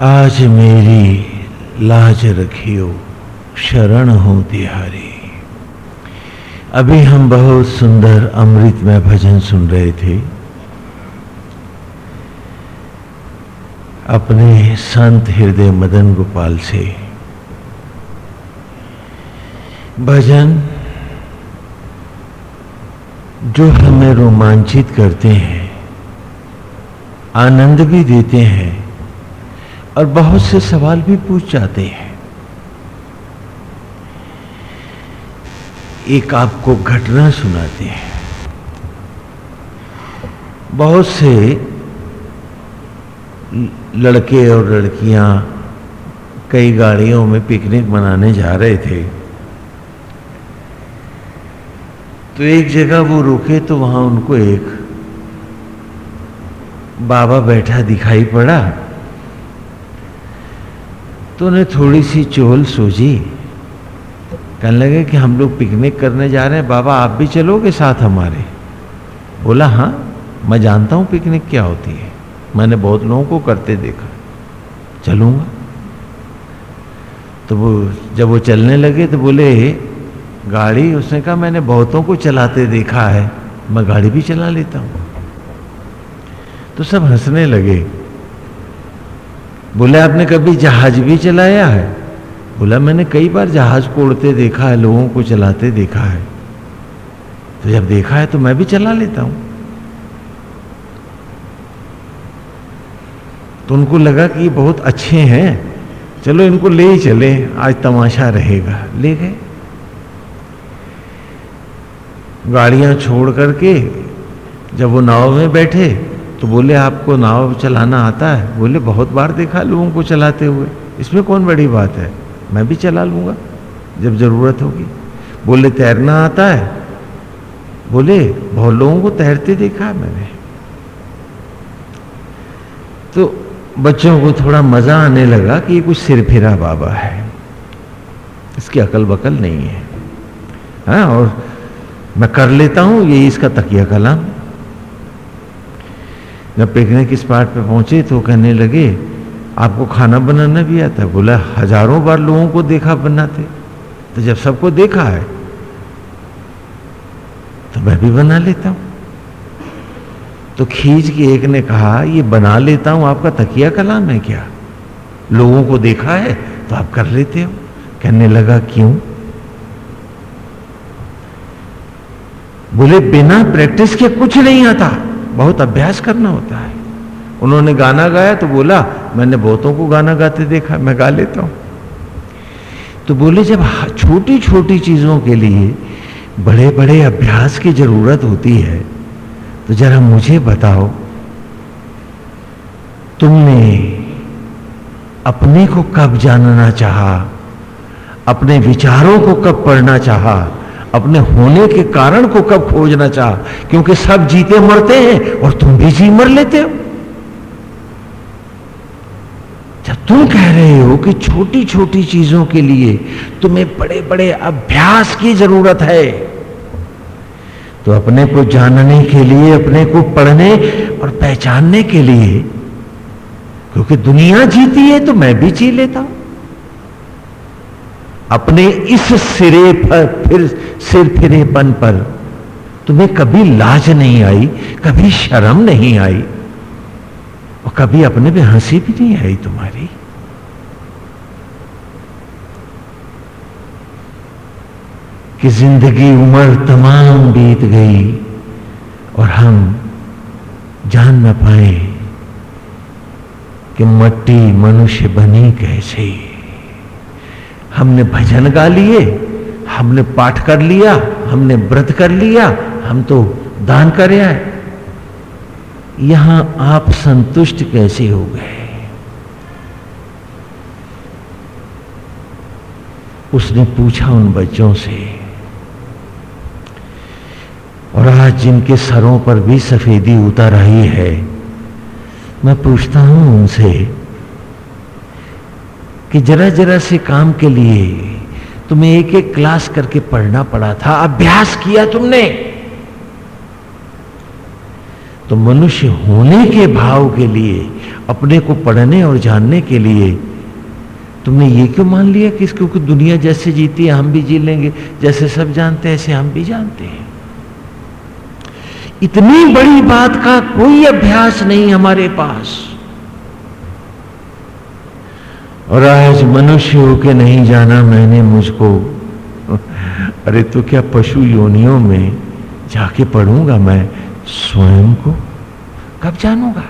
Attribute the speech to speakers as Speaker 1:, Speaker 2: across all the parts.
Speaker 1: आज मेरी लाज रखियो, शरण हो तिहारी। अभी हम बहुत सुंदर अमृत में भजन सुन रहे थे। अपने संत हृदय मदन गोपाल से। भजन जो हमें रोमांचित करते हैं, आनंद भी देते हैं और बहुत से सवाल भी पूछ जाते हैं। एक आपको घटना सुनाते हैं। बहुत से लड़के और लड़कियाँ कई गाड़ियों में पिकनिक मनाने जा रहे थे। तो एक जगह वो रुके तो वहाँ उनको एक बाबा बैठा दिखाई पड़ा। तो उन्हें थोड़ी सी चोल सूझी। कहने लगे कि हम लोग पिकनिक करने जा रहे हैं, बाबा आप भी चलोगे साथ हमारे। बोला हाँ मैं जानता हूँ पिकनिक क्या होती है। मैंने बहुत लोगों को करते देखा। चलूँगा। तो वो, जब वो चलने लगे तो बोले, गाड़ी, उसने कहा, मैंने बहुतों को चलाते देखा है। मैं गाड़ी भी चला लेता हूँ। तो सब हंसने लगे। बोले, आपने कभी जहाज़ भी चलाया है? बोला, मैंने कई बार जहाज़ को उड़ते देखा है, लोगों को चलाते देखा है। तो जब देखा है तो मैं भी चला लेता हूँ। तो उनको लगा कि ये बहुत अच्छे हैं। चलो, इनको ले ही चले। आज तमाशा रहेगा। ले गए। गाड़ियाँ छोड़ करके जब वो नाव में बैठे तो बोले, आपको नाव चलाना आता है? बोले, बहुत बार देखा लोगों को चलाते हुए। इसमें कौन बड़ी बात है? मैं भी चला लूँगा, जब ज़रूरत होगी। बोले, तैरना आता है? बोले, बहुत लोगों को तैरते देखा है मैंने। तो बच्चों को थोड़ा मज़ा आने लगा कि ये कुछ सिर फिरा बाबा है। इसकी अकल बकल नहीं है। हाँ और मैं कर लेता हूँ ये इसका तकिया कलाम जब पिकनिक स्पॉट पे पहुँचे तो कहने लगे, आपको खाना बनाना भी आता है। बोला, हज़ारों बार लोगों को देखा बनाते। तो जब सबको देखा है तो मैं भी बना लेता हूँ। तो खींच के एक ने कहा, ये बना लेता हूँ, आपका तकिया कलाम है क्या? लोगों को देखा है तो आप कर लेते हो। कहने लगा, क्यों? बोले, बिना प्रैक्टिस के कुछ नहीं आता। बहुत अभ्यास करना होता है। उन्होंने गाना गाया तो बोला, मैंने बहुतों को गाना गाते देखा, मैं गा लेता हूँ। तो बोले, जब छोटी छोटी चीज़ों के लिए बड़े बड़े अभ्यास की ज़रूरत होती है तो जरा मुझे बताओ, तुमने अपने को कब जानना चाहा, अपने विचारों को कब पढ़ना चाहा अपने होने के कारण को कब खोजना चाह? क्योंकि सब जीते मरते हैं और तुम भी जी मर लेते हो। जब तुम कह रहे हो कि छोटी छोटी चीज़ों के लिए तुम्हें बड़े बड़े अभ्यास की ज़रूरत है तो अपने को जानने के लिए, अपने को पढ़ने और पहचानने के लिए, क्योंकि दुनिया जीती है तो मैं भी जी लेता हूँ। अपने इस सिरे पर, फिर सिर फिरेपन पर, तुम्हें कभी लाज नहीं आई, कभी शर्म नहीं आई, और कभी अपने पे हँसी भी नहीं आई तुम्हारी। कि ज़िंदगी उम्र तमाम बीत गई, और हम जान न पाए कि मट्टी मनुष्य बनी कैसे। हमने भजन गा लिए, हमने पाठ कर लिया, हमने व्रत कर लिया, हम तो दान कर आए यहाँ आप संतुष्ट कैसे हो गए? उसने पूछा उन बच्चों से, और आज जिनके सरों पर भी सफेदी उतर आई है, मैं पूछता हूँ उनसे कि जरा जरा से काम के लिए तुम्हें एक एक क्लास करके पढ़ना पड़ा था, अभ्यास किया तुमने। तो मनुष्य होने के भाव के लिए, अपने को पढ़ने और जानने के लिए, तुमने ये क्यों मान लिया कि क्योंकि दुनिया जैसे जीती है, हम भी जी लेंगे? जैसे सब जानते हैं, ऐसे हम भी जानते हैं। इतनी बड़ी बात का कोई अभ्यास नहीं हमारे पास। और आज मनुष्य होके नहीं जाना मैंने मुझको। अरे तो क्या पशु योनियों में जाके पढ़ूँगा मैं स्वयं को? कब जानूँगा?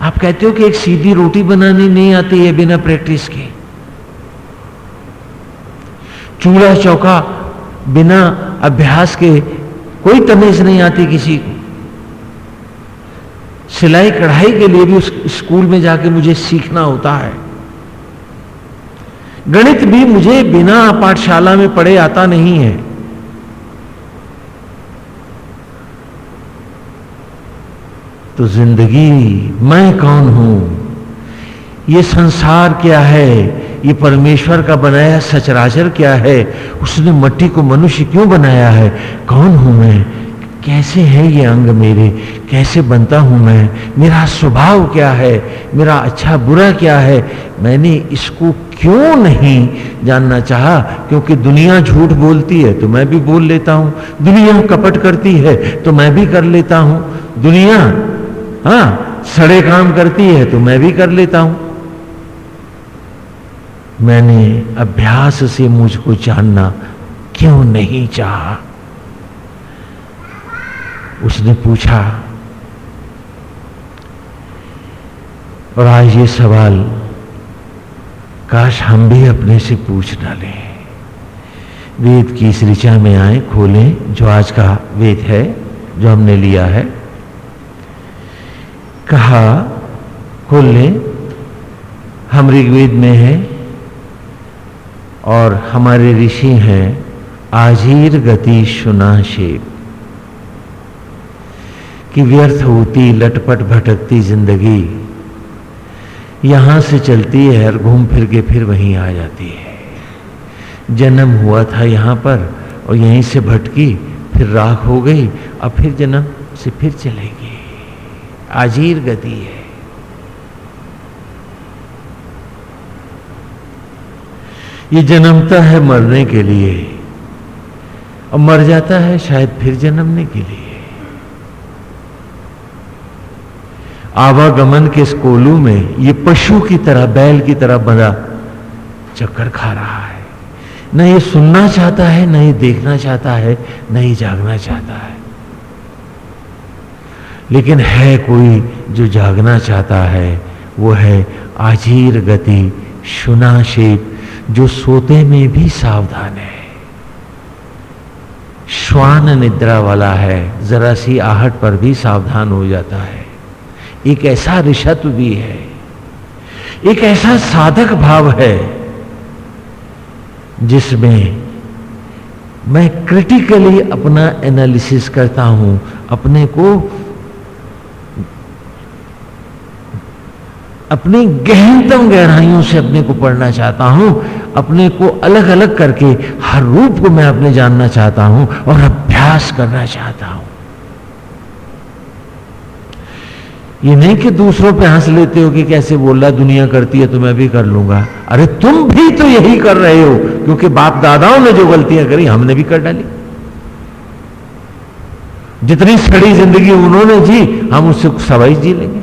Speaker 1: आप कहते हो कि एक सीधी रोटी बनानी नहीं आती है बिना प्रैक्टिस के। चूल्हा चौका बिना अभ्यास के कोई तमीज नहीं आती किसी को। सिलाई कढ़ाई के लिए भी उस स्कूल में जाके मुझे सीखना होता है। गणित भी मुझे बिना पाठशाला में पढ़े आता नहीं है। तो ज़िंदगी, मैं कौन हूँ? ये संसार क्या है? ये परमेश्वर का बनाया सचराचर क्या है? उसने मट्टी को मनुष्य क्यों बनाया है? कौन हूँ मैं? कैसे है ये अंग मेरे? कैसे बनता हूँ मैं? मेरा स्वभाव क्या है? मेरा अच्छा बुरा क्या है? मैंने इसको क्यों नहीं जानना चाहा? क्योंकि दुनिया झूठ बोलती है तो मैं भी बोल लेता हूँ। दुनिया कपट करती है तो मैं भी कर लेता हूँ। दुनिया हाँ सड़े काम करती है तो मैं भी कर लेता हूँ। मैंने अभ्यास से मुझको जानना क्यों नहीं चाहा? उसने पूछा, और आज ये सवाल, काश हम भी अपने से पूछ डालें। वेद की इस ऋचा में आए, खोलें, जो आज का वेद है, जो हमने लिया है। कहा, खोल लें, हम ऋग्वेद में है, और हमारे ऋषि हैं, आजीर गति शेप कि व्यर्थ होती, लटपट भटकती ज़िंदगी। यहाँ से चलती है और घूम फिर के फिर वहीं आ जाती है। जन्म हुआ था यहाँ पर और यहीं से भटकी, फिर राख हो गई और फिर जन्म से फिर चलेगी। आजीर गति है। ये जन्मता है मरने के लिए। और मर जाता है शायद फिर जन्मने के लिए। आवागमन के इस कोलू में ये पशु की तरह, बैल की तरह बंधा चक्कर खा रहा है। न ये सुनना चाहता है, न ये देखना चाहता है, न ही जागना चाहता है। लेकिन है कोई जो जागना चाहता है, वो है आजीर गति शुनाशेप जो सोते में भी सावधान है। श्वान निद्रा वाला है, जरा सी आहट पर भी सावधान हो जाता है। एक ऐसा ऋषत्व भी है, एक ऐसा साधक भाव है, जिसमें मैं क्रिटिकली अपना एनालिसिस करता हूँ, अपने को अपनी गहनतम गहराइयों से अपने को पढ़ना चाहता हूँ, अपने को अलग अलग करके हर रूप को मैं अपने जानना चाहता हूँ और अभ्यास करना चाहता हूँ। ये नहीं कि दूसरों पे हंस लेते हो कि कैसे बोल रहा दुनिया करती है तो मैं भी कर लूँगा। अरे तुम भी तो यही कर रहे हो, क्योंकि बाप दादाओं ने जो गलतियाँ करी, हमने भी कर डाली। जितनी सड़ी ज़िंदगी उन्होंने जी, हम उससे सवाई जी लेंगे।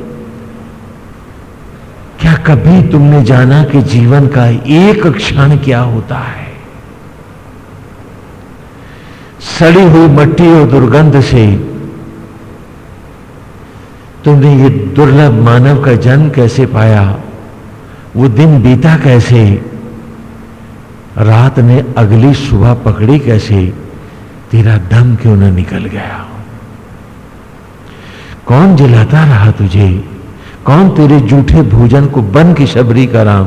Speaker 1: क्या कभी तुमने जाना कि जीवन का एक क्षण क्या होता है? सड़ी हुई मट्टी और दुर्गंध से तुमने ये दुर्लभ मानव का जन्म कैसे पाया? वो दिन बीता कैसे? रात ने अगली सुबह पकड़ी कैसे? तेरा दम क्यों न निकल गया? कौन जलाता रहा तुझे? कौन तेरे जूठे भोजन को बन की शबरी का राम?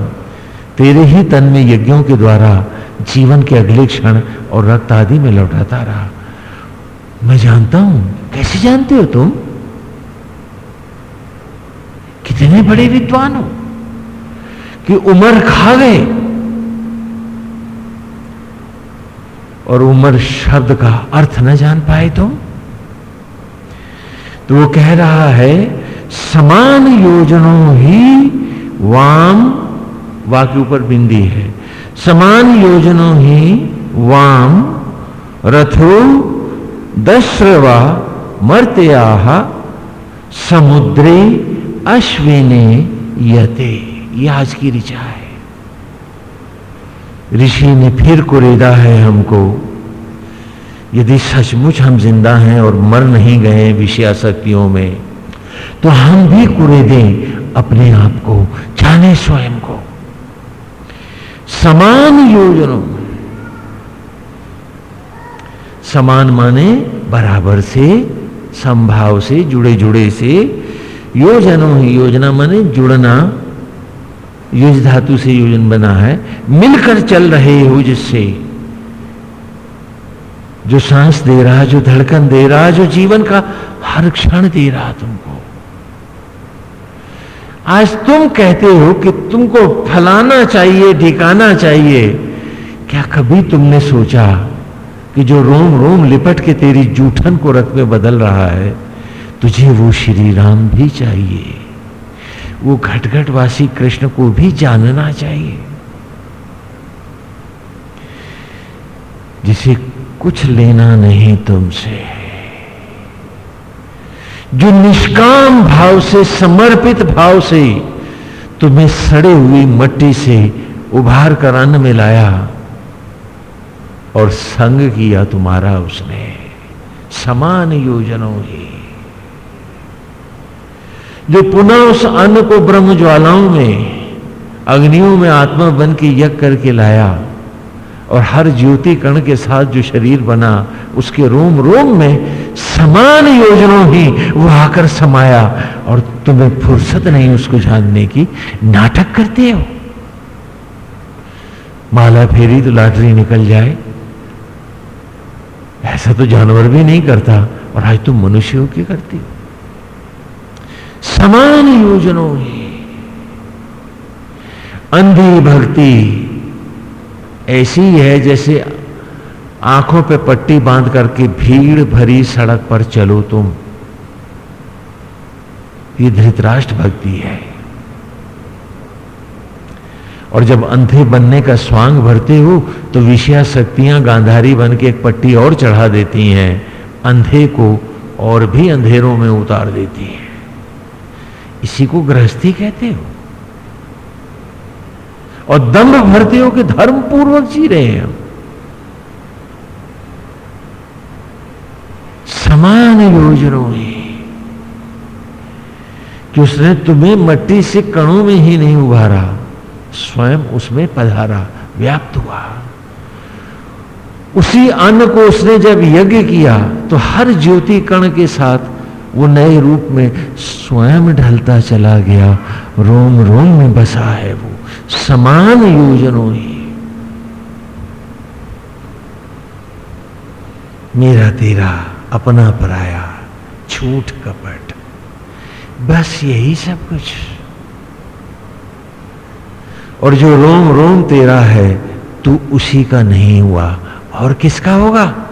Speaker 1: तेरे ही तन में यज्ञों के द्वारा जीवन के अगले क्षण और रक्त आदि में लौटाता रहा। मैं जानता हूँ। कैसे जानते हो तुम? कितने बड़े विद्वान हो कि उम्र खा गए और उम्र शब्द का अर्थ न जान पाए तुम तो वो कह रहा है, समान योजनों ही वाम वा के ऊपर बिंदी है, समान योजनों ही वाम, रथो, दश्रवा मर्त्या समुद्रे अश्विने यते आज की ऋचा है। ऋषि ने फिर कुरेदा है हमको। यदि सचमुच हम ज़िंदा हैं और मर नहीं गए विषयाशक्तियों में तो हम भी कुरे दें अपने आप को, जाने स्वयं को। समान योजनों समान माने बराबर से, संभाव से जुड़े जुड़े से योजनों ही योजना माने जुड़ना, युज धातु से योजन बना है, मिलकर चल रहे हो जिससे। जो सांस दे रहा, जो धड़कन दे रहा, जो जीवन का हर क्षण दे रहा तुमको। आज तुम कहते हो कि तुमको फलाना चाहिए, ढिकाना चाहिए। क्या कभी तुमने सोचा कि जो रोम रोम लिपट के तेरी जूठन को रथ में बदल रहा है तुझे वो श्री राम भी चाहिए। वो घटघटवासी कृष्ण को भी जानना चाहिए। जिसे कुछ लेना नहीं तुमसे। जो निष्काम भाव से, समर्पित भाव से तुम्हें सड़े हुई मट्टी से उभार कर अन्न में लाया और संग किया तुम्हारा उसने। समान योजनों ही जो पुनः उस अन्न को ब्रह्म ज्वालाओं में, अग्नियों में आत्मा बन के यज्ञ करके लाया, और हर ज्योति कण के साथ जो शरीर बना, उसके रोम रोम में समान योजनाओं ही वो आकर समाया, और तुम्हें फुर्सत नहीं उसको जानने की, नाटक करते हो। माला फेरी तो लाटरी निकल जाए। ऐसा तो जानवर भी नहीं करता, और आज तुम मनुष्य के करती हो। समान योजनों अंधी भक्ति ऐसी है जैसे आँखों पे पट्टी बाँध करके भीड़ भरी सड़क पर चलो तुम। ये धृतराष्ट्र भक्ति है। और जब अंधे बनने का स्वांग भरते हो तो विषया शक्तियाँ गांधारी बन के एक पट्टी और चढ़ा देती हैं, अंधे को और भी अंधेरों में उतार देती हैं। इसी को गृहस्थी कहते हो। और दम्भ भरते हो कि धर्म पूर्वक जी रहे हैं। हम समान योजनों में कि उसने तुम्हें मट्टी से कणों में ही नहीं उभारा, स्वयं उसमें पधारा, व्याप्त हुआ। उसी अन्न को उसने जब यज्ञ किया तो हर ज्योति कण के साथ वो नए रूप में स्वयं ढलता चला गया। रोम रोम में बसा है वो। समान योजनों ही। मेरा तेरा अपना पराया झूठ कपट। बस यही सब कुछ। और जो रोम रोम तेरा है, तू उसी का नहीं हुआ। और किसका होगा?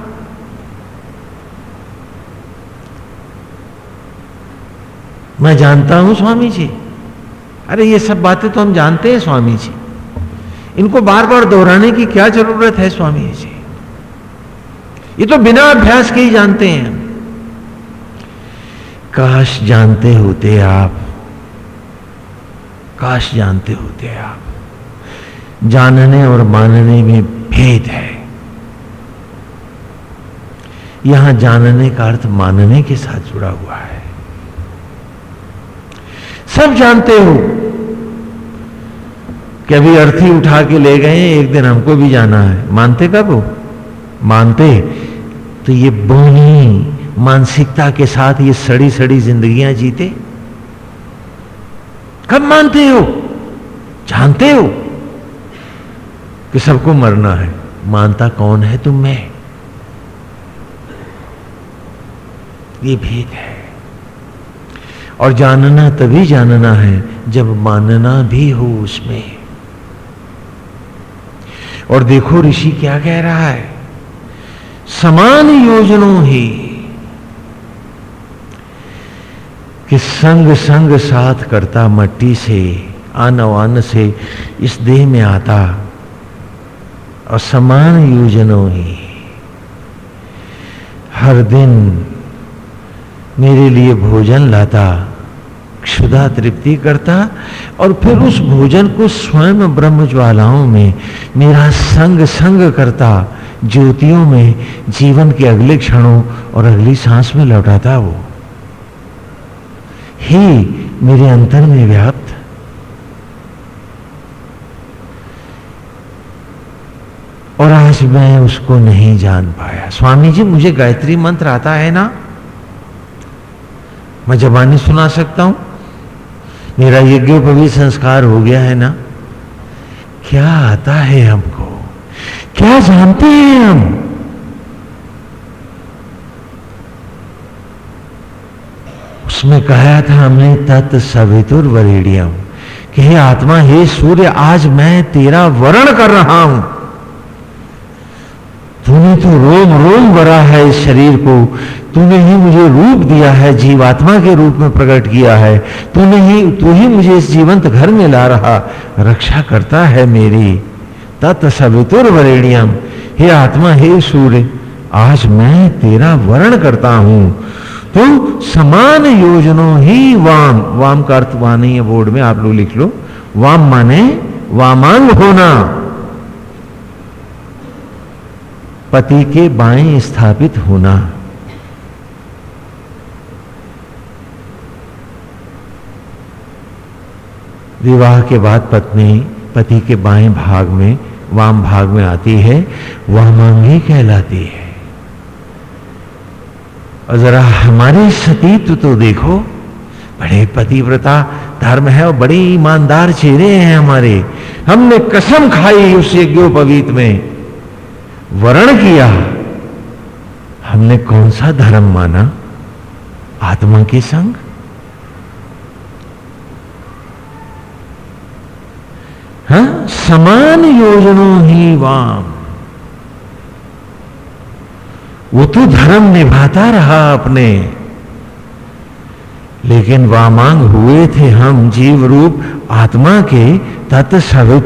Speaker 1: मैं जानता हूँ स्वामी जी अरे, ये सब बातें तो हम जानते हैं स्वामी जी इनको बार बार दोहराने की क्या ज़रूरत है स्वामी जी ये तो बिना अभ्यास के ही जानते हैं काश जानते होते आप। काश जानते होते आप। जानने और मानने में भेद है। यहाँ जानने का अर्थ मानने के साथ जुड़ा हुआ है। सब जानते हो कि अभी अर्थी उठा के ले गए, एक दिन हमको भी जाना है। मानते कब हो? मानते। तो ये बोनी मानसिकता के साथ ये सड़ी सड़ी जिंदगियाँ जीते। कब मानते हो? जानते हो कि सबको मरना है। मानता कौन है तुम मैं? ये भेद है। और जानना तभी जानना है जब मानना भी हो उसमें। और देखो ऋषि क्या कह रहा है, समान योजनों ही कि संग संग साथ करता मट्टी से, आन अन से इस देह में आता। और समान योजनों ही हर दिन मेरे लिए भोजन लाता। क्षुधा तृप्ति करता और फिर उस भोजन को स्वयं ब्रह्म ज्वालाओं में, मेरा संग संग करता, ज्योतियों में, जीवन के अगले क्षणों और अगली सांस में लौटाता वो। ही मेरे अंतर में व्याप्त। और आज मैं उसको नहीं जान पाया। स्वामी जी, मुझे गायत्री मंत्र आता है ना? मैं जबानी सुना सकता हूँ? मेरा यज्ञोपवी संस्कार हो गया है ना, क्या आता है हमको? क्या जानते हैं हम? उसमें कहा था हमने, तत् सवितुर वरेडियम कि हे आत्मा, हे सूर्य, आज मैं तेरा वरण कर रहा हूँ। तूने तो रोम रोम भरा है इस शरीर को। तूने ही मुझे रूप दिया है, जीवात्मा के रूप में प्रकट किया है। तूने ही, तू ही मुझे इस जीवंत घर में ला रहा। रक्षा करता है मेरी। तत् सवितुर वरेणियम हे आत्मा, हे सूर्य, आज मैं तेरा वर्ण करता हूँ। तो समान योजनों ही वाम। वाम का अर्थ वहाँ नहीं है बोर्ड में, आप लोग लिख लो। वाम माने, वामांग होना। पति के बाएँ स्थापित होना। विवाह के बाद पत्नी पति के बाएँ भाग में, वाम भाग में आती है, वह मांगी कहलाती है। और जरा हमारे सतीत्व तो देखो, बड़े पतिव्रता धर्म है और बड़े ईमानदार चेहरे हैं हमारे। हमने कसम खाई उस यज्ञोपवीत में। वर्ण किया। हमने कौन सा धर्म माना? आत्मा के संग? हा? समान योजना ही वाम। वो तो धर्म निभाता रहा अपने। लेकिन वामांग हुए थे हम जीव रूप आत्मा के तत्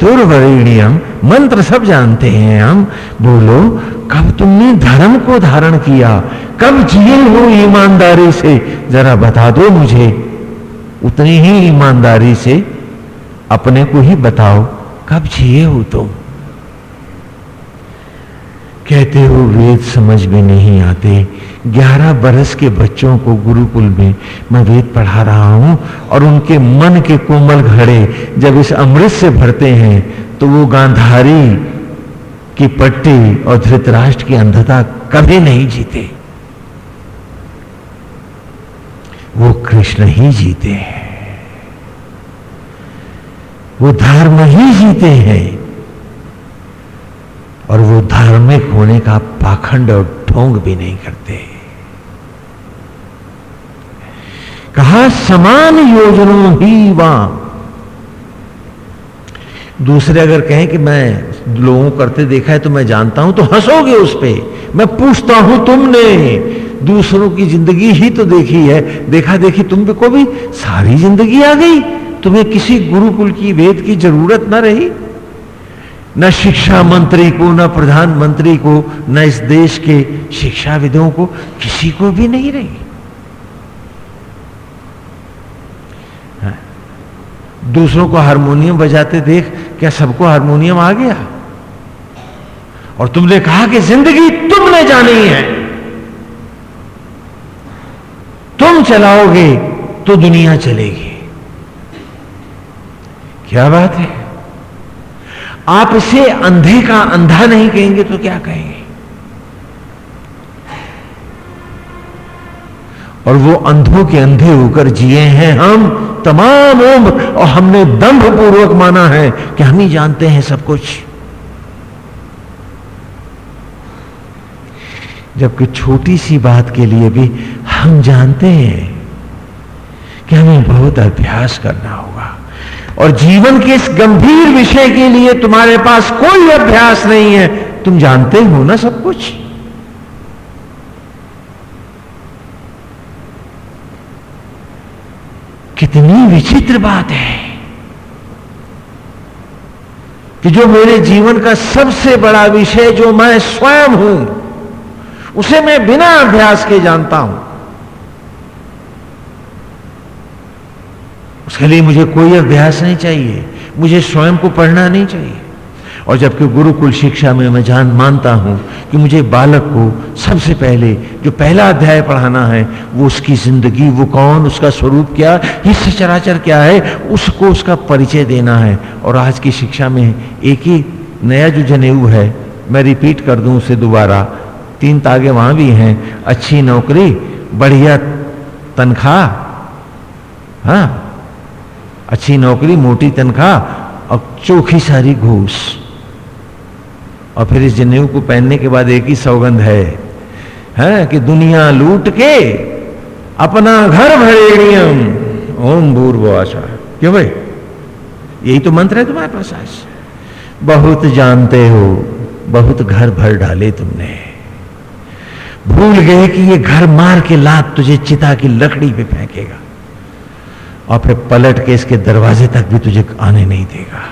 Speaker 1: वरिणियम मंत्र सब जानते हैं हम। बोलो, कब तुमने धर्म को धारण किया? कब जिए हो ईमानदारी से? जरा बता दो मुझे। उतनी ही ईमानदारी से अपने को ही बताओ, कब जिए हो तुम? कहते हो, वेद समझ में नहीं आते। ग्यारह बरस के बच्चों को गुरुकुल में मैं वेद पढ़ा रहा हूँ और उनके मन के कोमल घड़े जब इस अमृत से भरते हैं तो वो गांधारी की पट्टी और धृतराष्ट्र की अंधता कभी नहीं जीते। वो कृष्ण ही जीते हैं। वो धर्म ही जीते हैं। और वो धार्मिक होने का पाखंड और ढोंग भी नहीं करते। कहा, समान योजनों ही वाम। दूसरे अगर कहें कि मैं लोगों करते देखा है तो मैं जानता हूँ तो हंसोगे उस पर मैं पूछता हूँ, तुमने दूसरों की ज़िंदगी ही तो देखी है। देखा देखी, तुम को भी सारी ज़िंदगी आ गई। तुम्हें किसी गुरुकुल की, वेद की ज़रूरत ना रही। न शिक्षा मंत्री को, न प्रधानमंत्री को, न इस देश के शिक्षाविदों को किसी को भी नहीं रही। दूसरों को हारमोनियम बजाते देख, क्या सबको हारमोनियम आ गया? और तुमने कहा कि ज़िंदगी तुमने जानी है। तुम चलाओगे तो दुनिया चलेगी। क्या बात है? आप इसे अंधे का अंधा नहीं कहेंगे तो क्या कहेंगे? और वो अंधों के अंधे होकर जिए हैं हम तमाम उम्र, और हमने दंभ पूर्वक माना है कि हम ही जानते हैं सब कुछ। जबकि छोटी सी बात के लिए भी हम जानते हैं कि हमें बहुत अभ्यास करना होगा। और जीवन के इस गंभीर विषय के लिए तुम्हारे पास कोई अभ्यास नहीं है। तुम जानते हो ना सब कुछ? कितनी विचित्र बात है कि जो मेरे जीवन का सबसे बड़ा विषय जो मैं स्वयं हूँ, उसे मैं बिना अभ्यास के जानता हूँ। उसके लिए मुझे कोई अभ्यास नहीं चाहिए, मुझे स्वयं को पढ़ना नहीं चाहिए। और जबकि गुरुकुल शिक्षा में मैं जान मानता हूँ कि मुझे बालक को सबसे पहले जो पहला अध्याय पढ़ाना है, वो उसकी ज़िंदगी, वो कौन, उसका स्वरूप क्या हिस्से चराचर क्या है, उसको उसका परिचय देना है। और आज की शिक्षा में एक ही नया जो जनेऊ है, मैं रिपीट कर दूँ उसे दोबारा, तीन तागे वहाँ भी हैं, अच्छी नौकरी, बढ़िया तनख्वाह हाँ अच्छी नौकरी, मोटी तनख्वाह, और चोखी सारी घूस। और फिर इस जनेऊ को पहनने के बाद एक ही सौगंध है, हैं, कि दुनिया लूट के अपना घर भरे नियम। ओम भूर्व आशा। क्यों भाई? यही तो मंत्र है तुम्हारे पास आज। बहुत जानते हो, बहुत घर भर डाले तुमने। भूल गए कि ये घर मार के लात तुझे चिता की लकड़ी पे फेंकेगा। और फिर पलट के इसके दरवाजे तक भी तुझे आने नहीं देगा।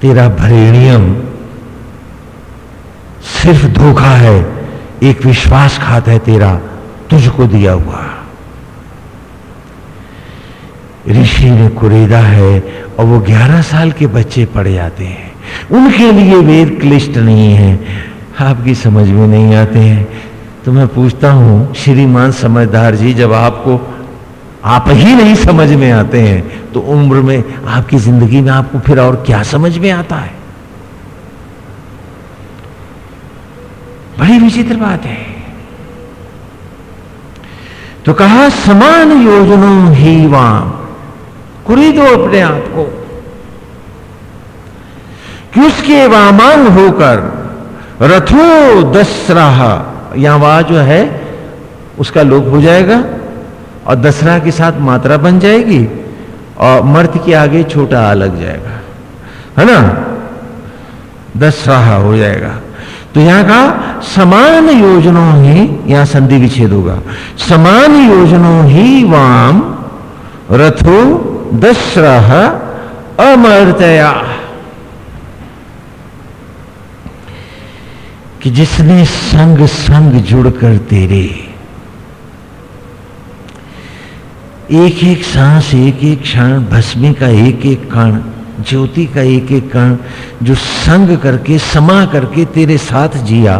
Speaker 1: तेरा भरेणियम सिर्फ़ धोखा है, एक विश्वासघात है तेरा, तुझको दिया हुआ। ऋषि ने कुरेदा है और वो ग्यारह साल के बच्चे पढ़ जाते हैं। उनके लिए वेद क्लिष्ट नहीं है। आपकी समझ में नहीं आते हैं। तो मैं पूछता हूँ, श्रीमान समझदार जी, जब आपको, आप ही नहीं समझ में आते हैं तो उम्र में आपकी ज़िंदगी में आपको फिर और क्या समझ में आता है? बड़ी विचित्र बात है। तो कहा, समान योजनों ही वाम कुरी दो अपने आप को। कि उसके वामांग होकर रथो दसराहा, यहाँ वहाँ जो है, उसका लोप हो जाएगा और दसरा के साथ मात्रा बन जाएगी और मर्त के आगे छोटा आ लग जाएगा। है ना? दसराहा हो जाएगा। तो यहाँ का समान योजनों ही यहाँ संधि विच्छेद होगा। समान योजनों ही वाम रथो दशरह अमर्तया। कि जिसने संग संग जुड़कर तेरे, एक एक सांस, एक एक क्षण भस्मी का एक एक कण ज्योति का एक एक कण जो संग करके, समा करके तेरे साथ जिया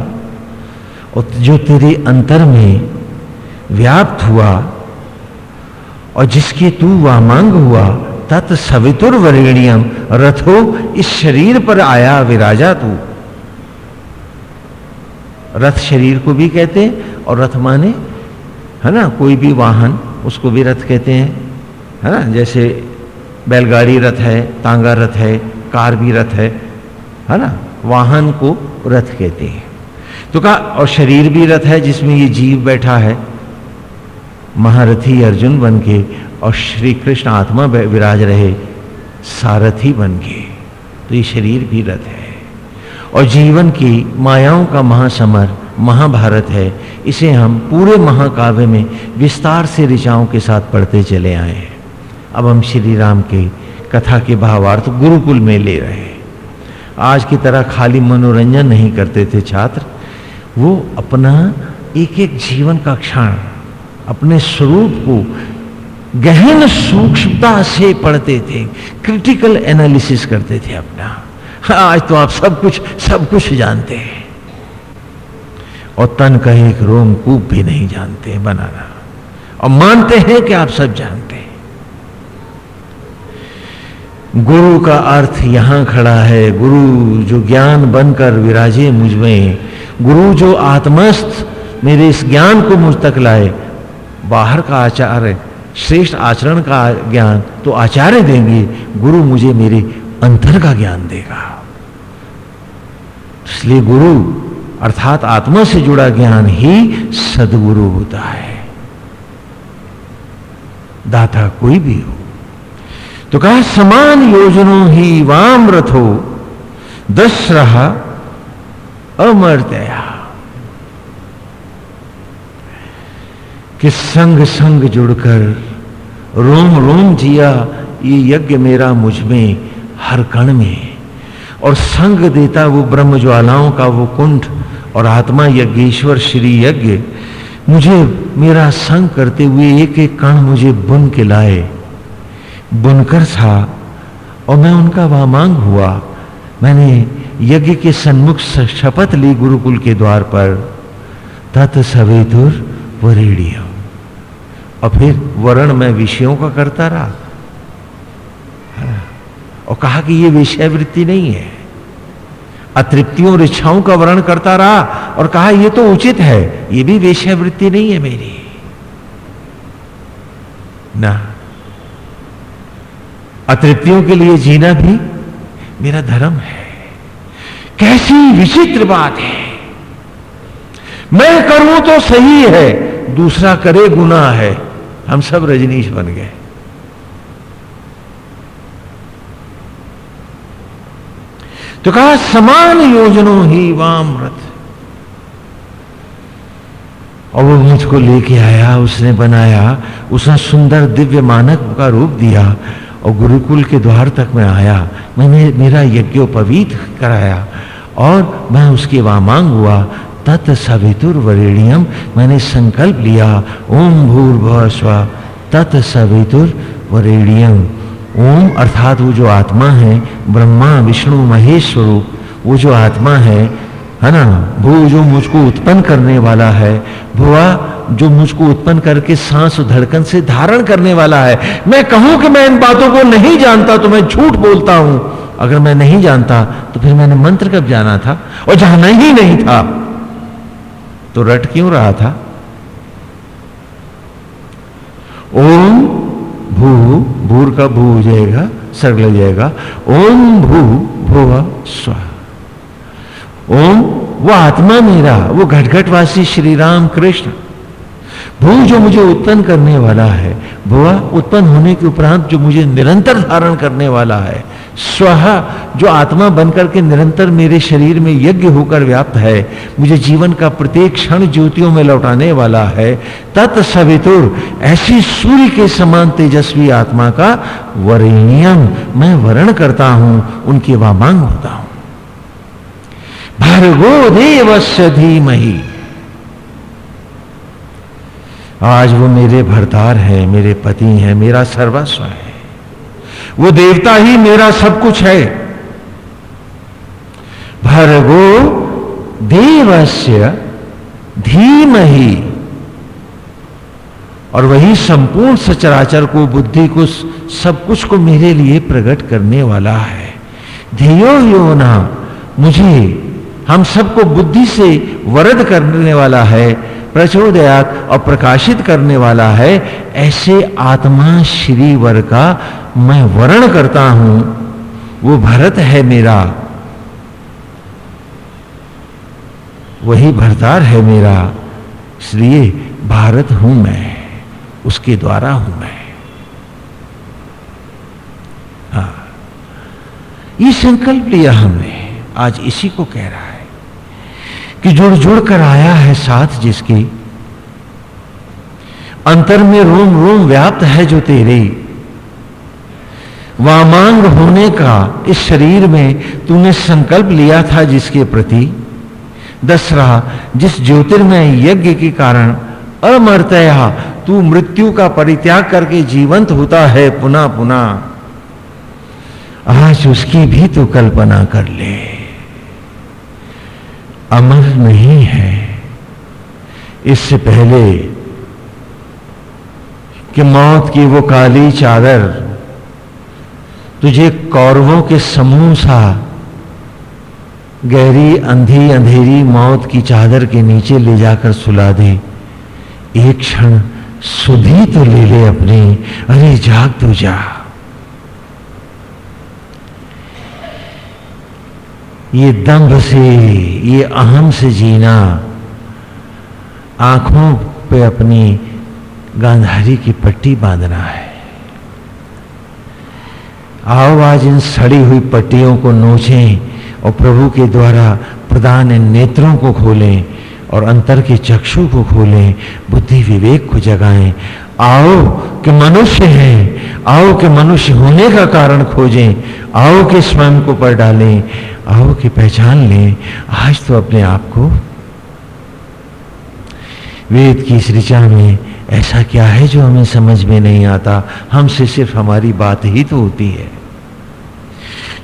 Speaker 1: और जो तेरे अंतर में व्याप्त हुआ और जिसके तू वामांग हुआ, तत् सवितुर वरेणियम रथो इस शरीर पर आया विराजा तू। रथ शरीर को भी कहते हैं और रथ माने, है ना, कोई भी वाहन, उसको भी रथ कहते हैं, है ना, जैसे बैलगाड़ी रथ है, तांगा रथ है, कार भी रथ है है ना? वाहन को रथ कहते हैं। तो कहा, और शरीर भी रथ है जिसमें ये जीव बैठा है। महारथी अर्जुन बन के और श्री कृष्ण आत्मा विराज रहे, सारथी बन के। तो ये शरीर भी रथ है। और जीवन की मायाओं का महासमर, महाभारत है, इसे हम पूरे महाकाव्य में विस्तार से ऋचाओं के साथ पढ़ते चले आए हैं। अब हम श्री राम के कथा के भावार्थ गुरुकुल में ले रहे हैं। आज की तरह खाली मनोरंजन नहीं करते थे छात्र। वो अपना एक एक जीवन का क्षण अपने स्वरूप को गहन सूक्ष्मता से पढ़ते थे क्रिटिकल एनालिसिस करते थे अपना। हाँ, आज तो आप सब कुछ सब कुछ जानते हैं। और तन का एक रोम कूप भी नहीं जानते बनाना। और मानते हैं कि आप सब जानते हैं गुरु का अर्थ यहाँ खड़ा है। गुरु जो ज्ञान बनकर विराजे मुझमें। गुरु जो आत्मस्थ मेरे इस ज्ञान को मुझ तक लाए। बाहर का आचार्य, श्रेष्ठ आचरण का ज्ञान तो आचार्य देंगे। गुरु मुझे मेरे अंतर का ज्ञान देगा। इसलिए गुरु अर्थात आत्मा से जुड़ा ज्ञान ही सदगुरु होता है। दाता कोई भी हो। तो कहा, समान योजनों ही वाम रथो दस रहा अमरतया कि संग संग जुड़कर, रोम रोम जिया, ये यज्ञ मेरा मुझमें, हर कण में। और संग देता वो ब्रह्म ज्वालाओं का वो कुंठ, और आत्मा यज्ञेश्वर श्री यज्ञ। मुझे, मेरा संग करते हुए एक एक कण मुझे बुन के लाए। बुनकर था और मैं उनका वामांग हुआ। मैंने यज्ञ के सन्मुख शपथ ली गुरुकुल के द्वार पर। तत् सवेतुर वरेड़ियम और फिर वर्ण मैं विषयों का करता रहा। और कहा कि ये विषय वृत्ति नहीं है। अतृप्तियों और इच्छाओं का वर्ण करता रहा और कहा यह तो उचित है। ये भी विषय वृत्ति नहीं है मेरी। ना। अतृप्तियों के लिए जीना भी मेरा धर्म है। कैसी विचित्र बात है। मैं करूँ तो सही है, दूसरा करे गुना है। हम सब रजनीश बन गए। तो कहा, समान योजनों ही वामृत और वो मुझको लेके आया, उसने बनाया, उसने सुंदर दिव्य मानक का रूप दिया। और गुरुकुल के द्वार तक मैं आया। मैंने मेरा यज्ञोपवीत कराया और मैं उसके वामांग हुआ। तत् सवितुर वरेणियम, मैंने संकल्प लिया। ओम भूर्भुव स्व तत् सवितुर वरेणियम। ओम अर्थात वो जो आत्मा है, ब्रह्मा, विष्णु, महेश स्वरूप, वो जो आत्मा है है ना? भू जो मुझको उत्पन्न करने वाला है भुआ जो मुझको उत्पन्न करके सांस धड़कन से धारण करने वाला है, मैं कहूँ कि मैं इन बातों को नहीं जानता तो मैं झूठ बोलता हूँ। अगर मैं नहीं जानता तो फिर मैंने मंत्र कब जाना था? और जाना ही नहीं था तो रट क्यों रहा था? ओम भू, भूर का भू जाएगा, सर्ग लग जाएगा। ओम भू, भुव, स्व। ओम, वो आत्मा मेरा, वो घटघटवासी श्री राम कृष्ण। भू जो मुझे उत्पन्न करने वाला है भुआ उत्पन्न होने के उपरांत जो मुझे निरंतर धारण करने वाला है स्व जो आत्मा बनकर के निरंतर मेरे शरीर में यज्ञ होकर व्याप्त है, मुझे जीवन का प्रत्येक क्षण ज्योतियों में लौटाने वाला है तत्सवितुर ऐसी सूर्य के समान तेजस्वी आत्मा का वरेण्यम मैं वर्ण करता हूँ, उनकी वामांग होता हूँ। भर्गो देवस्य धीमही। आज वो मेरे भरतार है, मेरे पति हैं, मेरा सर्वस्व है। वो देवता ही मेरा सब कुछ है। भर्गो देवस्य धीमही। और वही संपूर्ण सचराचर को, बुद्धि को सब कुछ को मेरे लिए प्रकट करने वाला है। धियो यो ना मुझे, हम सबको बुद्धि से वरद करने वाला है। प्रचोदयात और प्रकाशित करने वाला है, ऐसे आत्मा श्री वर का मैं वर्ण करता हूँ। वो भरत है मेरा। वही भरतार है मेरा। इसलिए भारत हूँ मैं, उसके द्वारा हूँ मैं। हा, ये संकल्प लिया हमने। आज इसी को कह रहा है। कि जुड़ जुड़ कर आया है साथ जिसके। अंतर में रोम रोम व्याप्त है जो तेरे। वामांग होने का इस शरीर में तूने संकल्प लिया था जिसके प्रति। दसरा, जिस ज्योतिर्मय यज्ञ के कारण अमरतया, तू मृत्यु का परित्याग करके जीवंत होता है पुनः पुनः। आज उसकी भी तू कल्पना कर ले। अमर नहीं है। इससे पहले कि मौत की वो काली चादर तुझे कौरवों के समूह सा गहरी अंधी अंधेरी मौत की चादर के नीचे ले जाकर सुला दे। एक क्षण सुधी तो ले ले अपनी। अरे जाग तू जा। ये दंभ से, ये अहम से जीना। आँखों पे अपनी गांधारी की पट्टी बांधना है। आओ आज इन सड़ी हुई पट्टियों को नोचें और प्रभु के द्वारा प्रदान इन नेत्रों को खोलें और अंतर के चक्षु को खोलें, बुद्धि विवेक को जगाएँ। आओ कि मनुष्य हैं, आओ कि मनुष्य होने का कारण खोजें, आओ कि स्वयं को पर डालें। आओ कि पहचान लें। आज तो अपने आप को। वेद की इस ऋचा में ऐसा क्या है जो हमें समझ में नहीं आता? हमसे सिर्फ़ हमारी बात ही तो होती है।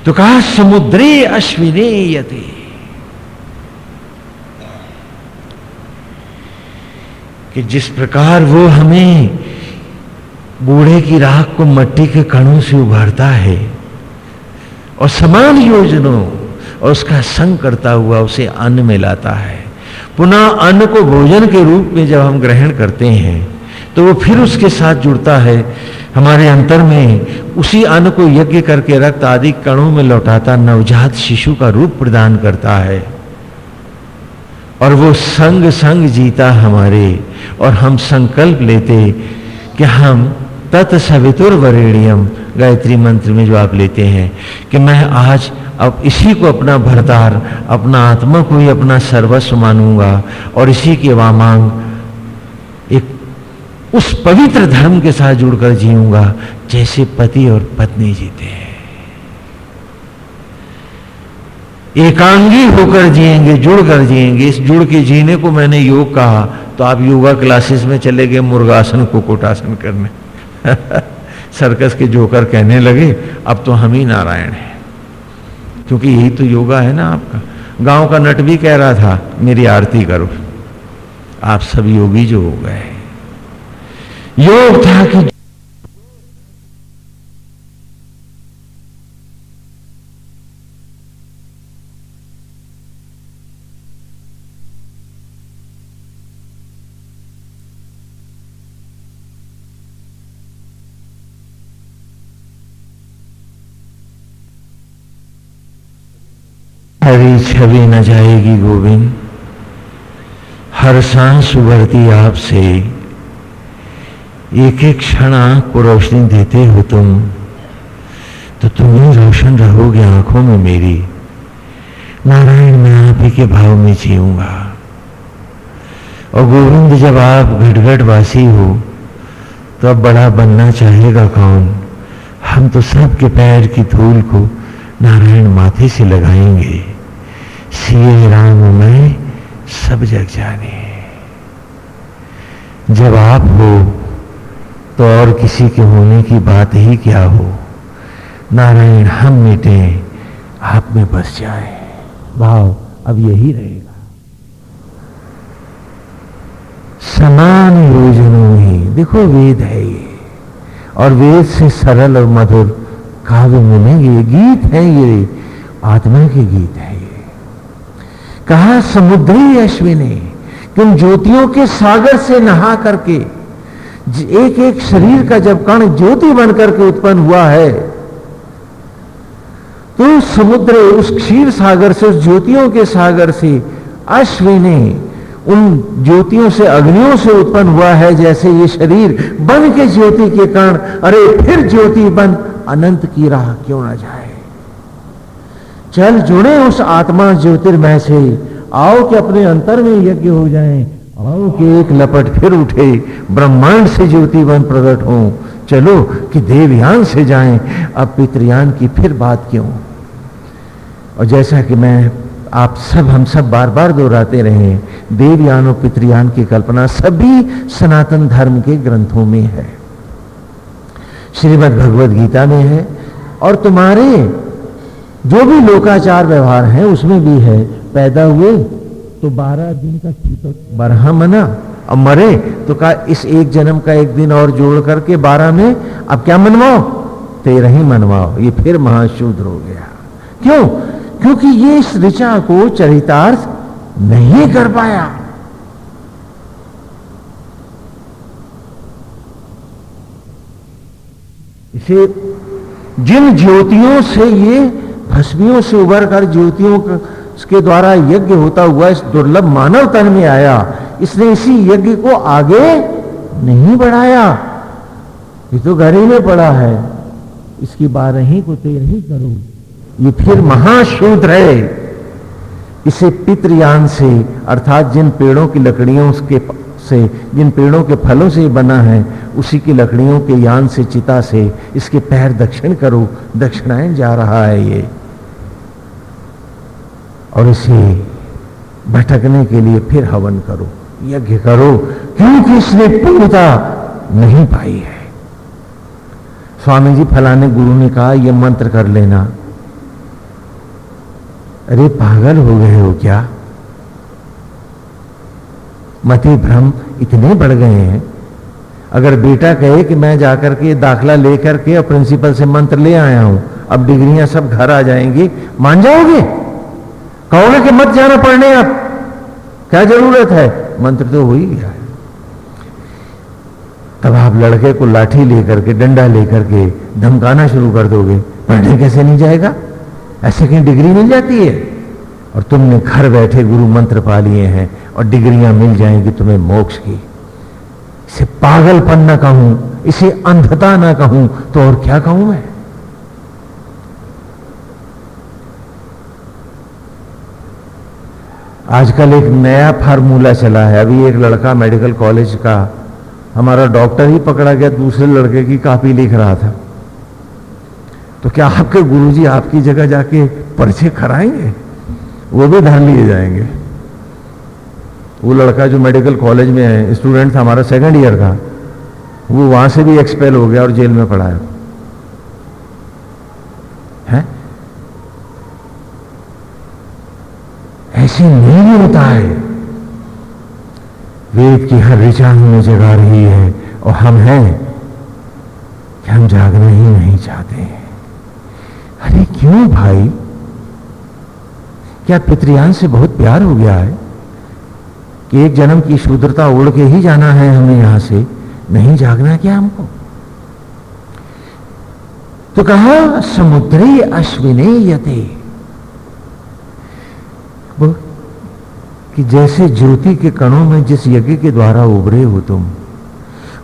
Speaker 1: तो कहा समुद्रे अश्विने यते कि जिस प्रकार वो हमें बूढ़े की राख को मट्टी के कणों से उभारता है और समान योजनों और उसका संग करता हुआ उसे अन्न में लाता है। पुनः अन्न को भोजन के रूप में जब हम ग्रहण करते हैं तो वो फिर उसके साथ जुड़ता है। हमारे अंतर में उसी अन्न को यज्ञ करके रक्त आदि कणों में लौटाता नवजात शिशु का रूप प्रदान करता है। और वो संग संग जीता हमारे, और हम संकल्प लेते कि हम तत्सवितुर वरेणियम गायत्री मंत्र में जो आप लेते हैं कि मैं आज अब इसी को अपना भरतार, अपना आत्मा को ही अपना सर्वस्व मानूँगा। और इसी के वामांग एक उस पवित्र धर्म के साथ जुड़कर जीऊँगा, जैसे पति और पत्नी जीते हैं। एकांगी होकर जिएँगे, जुड़कर जिएँगे। इस जुड़ के जीने को मैंने योग कहा तो आप योगा क्लासेस में चले गए मुर्गासन, कुकुटासन करने। सर्कस के जोकर कहने लगे, अब तो हम ही नारायण हैं। क्योंकि यही तो योगा है ना आपका। गाँव का नट भी कह रहा था, मेरी आरती करो। आप सब योगी जो हो गए योग था कि हरी छवि न जाएगी गोविंद। हर सांस उभरती आपसे। एक एक क्षण आँख को रोशनी देते हो तुम। तो तुम ही रोशन रहोगे आँखों में मेरी। नारायण, मैं आप ही के भाव में जीऊँगा। और गोविंद, जब आप घटघट वासी हो तो अब बड़ा बनना चाहेगा कौन? हम तो सबके पैर की धूल को नारायण माथे से लगाएँगे। सिए राम में सब जग जाने जब आप हो तो और किसी के होने की बात ही क्या हो? नारायण, हम मिटे, आप में बस जाए। भाव, अब यही रहेगा। समान योजनों ही देखो वेद है ये। और वेद से सरल और मधुर काव्य मिलेंगे गीत है ये, आत्मा के गीत है। कहा, समुद्री अश्विनी। तुम ज्योतियों के सागर से नहा करके एक एक शरीर का जब कण ज्योति बन करके उत्पन्न हुआ है तो समुद्र उस क्षीर सागर से, उस ज्योतियों के सागर से, अश्विनी, उन ज्योतियों से, अग्नियों से उत्पन्न हुआ है, जैसे ये शरीर बन के ज्योति के कण, अरे फिर ज्योति बन, अनंत की राह क्यों ना जाए? चल जुड़े उस आत्मा ज्योतिर्मय से। आओ कि अपने अंतर में यज्ञ हो जाएँ। आओ कि एक लपट फिर उठे। ब्रह्मांड से ज्योति बन प्रकट हो। चलो कि देवयान से जाएँ। अब पितृयान की फिर बात क्यों? और जैसा कि मैं, आप सब, हम सब बार बार दोहराते रहे, देवयान और पितृयान की कल्पना सभी सनातन धर्म के ग्रंथों में है। श्रीमद भगवद गीता में है। और तुम्हारे जो भी लोकाचार व्यवहार है, उसमें भी है। पैदा हुए तो बारह दिन का तो बारह मना, अब मरे तो का इस एक जन्म का एक दिन और जोड़ करके बारह में, अब क्या मनवाओ? तेरह ही मनवाओ। ये फिर महाशूद्र हो गया। क्यों? क्योंकि ये इस ऋचा को चरितार्थ नहीं कर पाया। इसे जिन ज्योतियों से ये भस्मियों से उभर कर ज्योतियों के द्वारा यज्ञ होता हुआ इस दुर्लभ मानव तन में आया। इसने इसी यज्ञ को आगे नहीं बढ़ाया। ये तो घर ही में पड़ा है। इसकी बारही को तेरही करो। ये फिर महाशूद्र है। इसे पितृयान से, अर्थात जिन पेड़ों की लकड़ियों उसके से, जिन पेड़ों के फलों से बना है, उसी की लकड़ियों के यान से, चिता से, इसके पैर दक्षिण करो दक्षिणायन जा रहा है ये। और इसे भटकने के लिए फिर हवन करो, यज्ञ करो, क्योंकि इसने पूर्णता नहीं पाई है। स्वामी जी फलाने गुरु ने कहा, यह मंत्र कर लेना। अरे, पागल हो गए हो क्या? मति भ्रम इतने बढ़ गए हैं। अगर बेटा कहे कि मैं जाकर के दाखला लेकर के और प्रिंसिपल से मंत्र ले आया हूँ, अब डिग्रियाँ सब घर आ जाएँगी, मान जाओगे? कहोगे कि मत जाना पढ़ने अब। क्या ज़रूरत है? मंत्र तो हो ही गया। है तब आप लड़के को लाठी लेकर के, डंडा लेकर के धमकाना शुरू कर दोगे, पढ़ने कैसे नहीं जाएगा? ऐसे कहीं डिग्री मिल जाती है। और तुमने घर बैठे गुरु मंत्र पा लिए हैं और डिग्रियाँ मिल जाएँगी तुम्हें मोक्ष की। इसे पागलपन ना कहूँ, इसे अंधता ना कहूँ तो और क्या कहूँ मैं? आजकल एक नया फार्मूला चला है। अभी एक लड़का मेडिकल कॉलेज का, हमारा डॉक्टर ही पकड़ा गया, दूसरे लड़के की कापी लिख रहा था। तो क्या आपके गुरुजी आपकी जगह जाके पर्चे कराएँगे? वो भी धर लिए जाएँगे। वो लड़का जो मेडिकल कॉलेज में है, स्टूडेंट था हमारा सेकंड ईयर का, वो वहाँ से भी एक्सपेल हो गया और जेल में पड़ा है। है? ऐसे नहीं होता है। वेद की हर ऋचा हमें जगा रही है और हम हैं कि हम जागना ही नहीं चाहते अरे क्यों भाई? क्या पितृयान से बहुत प्यार हो गया है? कि एक जन्म की शुद्रता उड़ के ही जाना है हमें यहाँ से। नहीं जागना क्या हमको? तो कहा, समुद्री अश्विने यते। कि जैसे ज्योति के कणों में जिस यज्ञ के द्वारा उभरे हो तुम,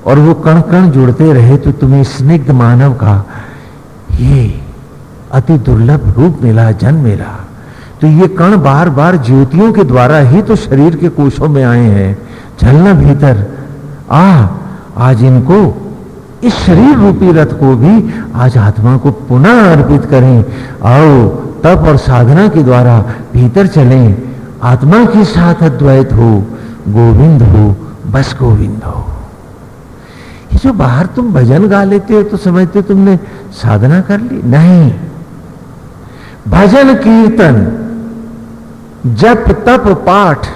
Speaker 1: और वो कण कण जुड़ते रहे तो तुम्हें स्निग्ध मानव का ये अति दुर्लभ रूप मिला, जन्म मिला। तो ये कण बार बार ज्योतियों के द्वारा ही तो शरीर के कोषों में आए हैं। चलना भीतर। आ आज इनको इस शरीर रूपी रथ को भी आज आत्मा को पुनः अर्पित करें। आओ, तप और साधना के द्वारा भीतर चलें। आत्मा के साथ अद्वैत हो, गोविंद हो, बस गोविंद हो। ये जो बाहर तुम भजन गा लेते हो तो समझते तुमने साधना कर ली? नहीं। भजन कीर्तन। जप, तप, पाठ।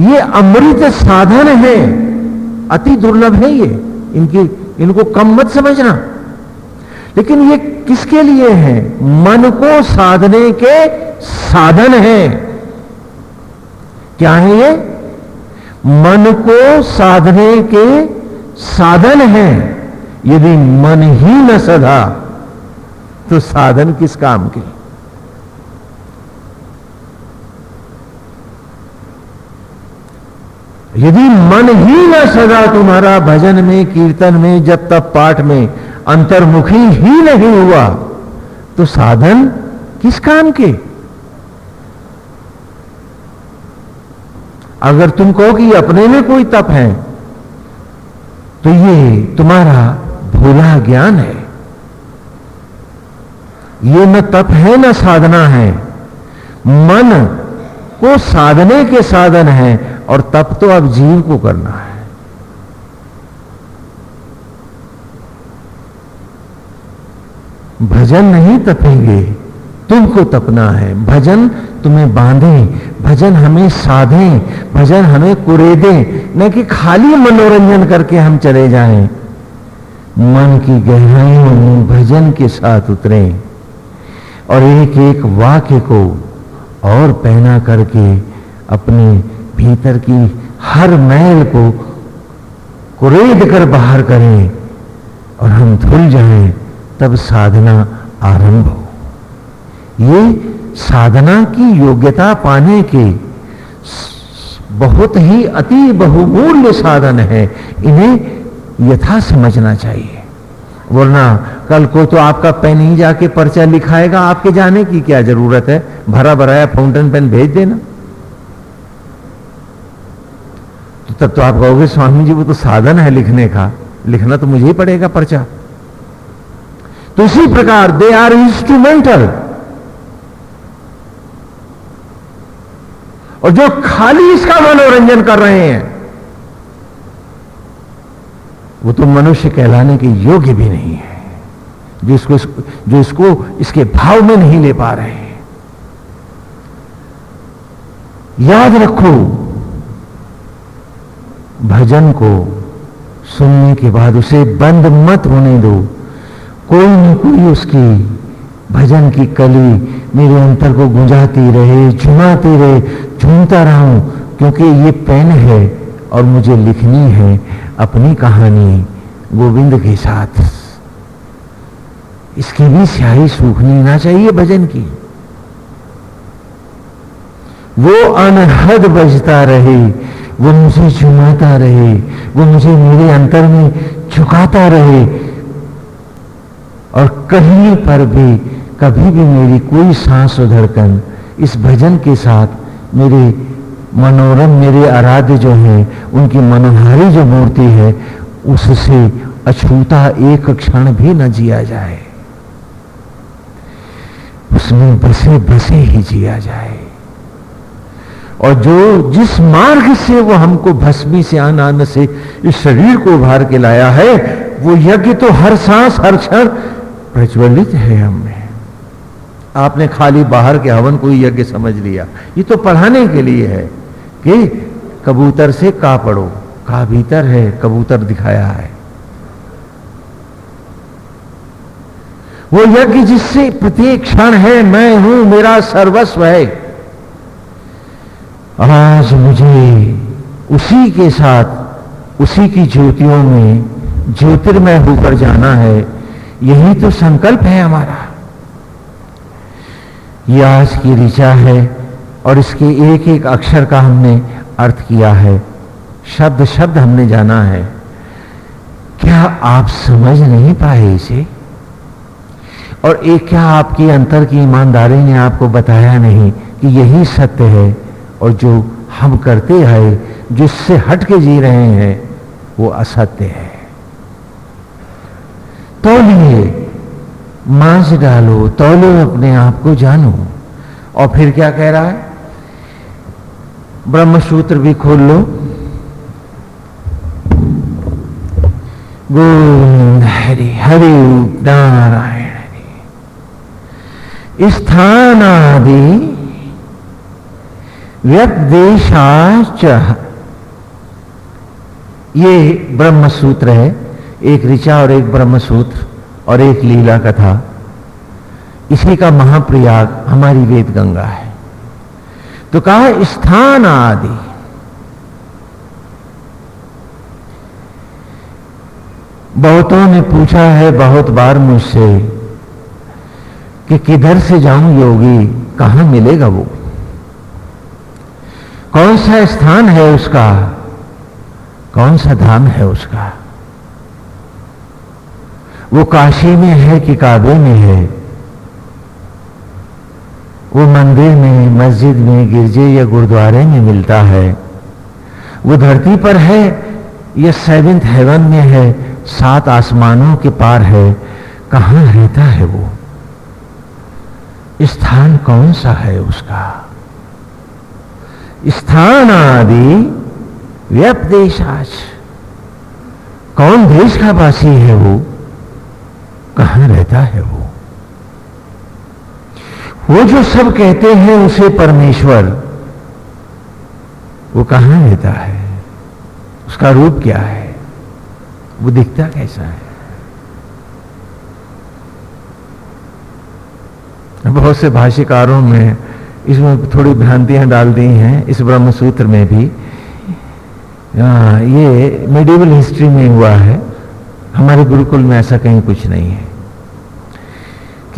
Speaker 1: ये अमृत साधन है। अति दुर्लभ है ये। इनकी, इनको कम मत समझना। लेकिन ये किसके लिए है? मन को साधने के साधन है। क्या है ये? मन को साधने के साधन है। यदि मन ही न सधा तो साधन किस काम के? यदि मन ही न सदा तुम्हारा भजन में, कीर्तन में, जब तब पाठ में अंतर्मुखी ही नहीं हुआ तो साधन किस काम के? अगर तुम कहो कि अपने में कोई तप है तो ये तुम्हारा भूला ज्ञान है। ये न तप है, न साधना है। मन को साधने के साधन है और तप तो अब जीव को करना है। भजन नहीं तपेंगे, तुमको तपना है। भजन तुम्हें बांधे, भजन हमें साधे, भजन हमें कुरेदे, न कि खाली मनोरंजन करके हम चले जाएँ। मन की गहराइयों में भजन के साथ उतरे और एक एक वाक्य को और पहना करके अपने भीतर की हर मैल को कुरेद कर बाहर करें और हम धुल जाएँ, तब साधना आरंभ हो। ये साधना की योग्यता पाने के बहुत ही अति बहुमूल्य साधन है। इन्हें यथा समझना चाहिए। वरना कल को तो आपका पेन ही जाके पर्चा लिखाएगा, आपके जाने की क्या ज़रूरत है? भरा भराया फाउंटेन पेन भेज देना तो तब तो आप कहोगे, स्वामी जी, वो तो साधन है लिखने का। लिखना तो मुझे ही पड़ेगा पर्चा। तो इसी प्रकार दे आर इंस्ट्रूमेंटल और जो खाली इसका मनोरंजन कर रहे हैं, वो तो मनुष्य कहलाने के योग्य भी नहीं है, जो इसको जो इसको इसके भाव में नहीं ले पा रहे याद रखो भजन को सुनने के बाद उसे बंद मत होने दो। कोई न कोई उसकी भजन की कली मेरे अंतर को गुंजाती रहे, झुमाती रहे, झूमता रहूँ, क्योंकि ये पेन है और मुझे लिखनी है अपनी कहानी गोविंद के साथ। इसकी भी स्याही सूखनी ना चाहिए भजन की। वो अनहद बजता रहे वो मुझे चुमाता रहे, वो मुझे मेरे अंतर में झुकाता रहे। और कहीं पर भी, कभी भी मेरी कोई सांस धड़कन इस भजन के साथ मेरे मनोरम, मेरे आराध्य जो है, उनकी मनोहारी जो मूर्ति है, उससे अछूता एक क्षण भी न जिया जाए। उसमें बसे बसे ही जिया जाए। और जो जिस मार्ग से वो हमको भस्मी से, आनंद से, इस शरीर को उभार के लाया है, वो यज्ञ तो हर सांस, हर क्षण प्रज्वलित है हमें आपने खाली बाहर के हवन को यज्ञ समझ लिया। ये तो पढ़ाने के लिए है कि कबूतर से का पढ़ो, का भीतर है, कबूतर दिखाया है। वो यज्ञ जिससे प्रत्येक क्षण है, मैं हूँ, मेरा सर्वस्व है। आज मुझे उसी के साथ, उसी की ज्योतियों में ज्योतिर्मय होकर जाना है। यही तो संकल्प है हमारा। ये आज की ऋचा है और इसके एक एक अक्षर का हमने अर्थ किया है। शब्द शब्द हमने जाना है। क्या आप समझ नहीं पाए इसे? और एक क्या आपकी अंतर की ईमानदारी ने आपको बताया नहीं कि यही सत्य है? और जो हम करते आए जिससे हट के जी रहे हैं, वो असत्य है। तो लिए मांस डालो, तौलो अपने आप को जानो। और फिर क्या कह रहा है? ब्रह्म सूत्र भी खोल लो। गोविंद हरि हरि नारायण हरि। स्थान आदि व्यपदेशाच ये ब्रह्म सूत्र है, एक ऋचा और एक ब्रह्म सूत्र और एक लीला कथा। इसी का महाप्रयाग हमारी वेद गंगा है। तो कहा स्थान आदि बहुतों ने पूछा है, बहुत बार मुझसे, कि किधर से जाऊँ योगी, कहाँ मिलेगा वो? कौन सा स्थान है उसका? कौन सा धाम है उसका? वो काशी में है कि काबे में है? वो मंदिर में, मस्जिद में, गिरजे या गुरुद्वारे में मिलता है? वो धरती पर है या सेवेंथ हेवन में है? सात आसमानों के पार है? कहाँ रहता है वो? स्थान कौन सा है उसका? स्थान आदि व्यपदेशाच कौन देश का वासी है वो? कहाँ रहता है वो? वो जो सब कहते हैं उसे परमेश्वर, वो कहाँ रहता है? उसका रूप क्या है? वो दिखता कैसा है? बहुत से भाष्यकारों में इसमें थोड़ी भ्रांतियाँ डाल दी हैं इस ब्रह्म सूत्र में भी। आ, ये मेडिवल हिस्ट्री में हुआ है। हमारे गुरुकुल में ऐसा कहीं कुछ नहीं है।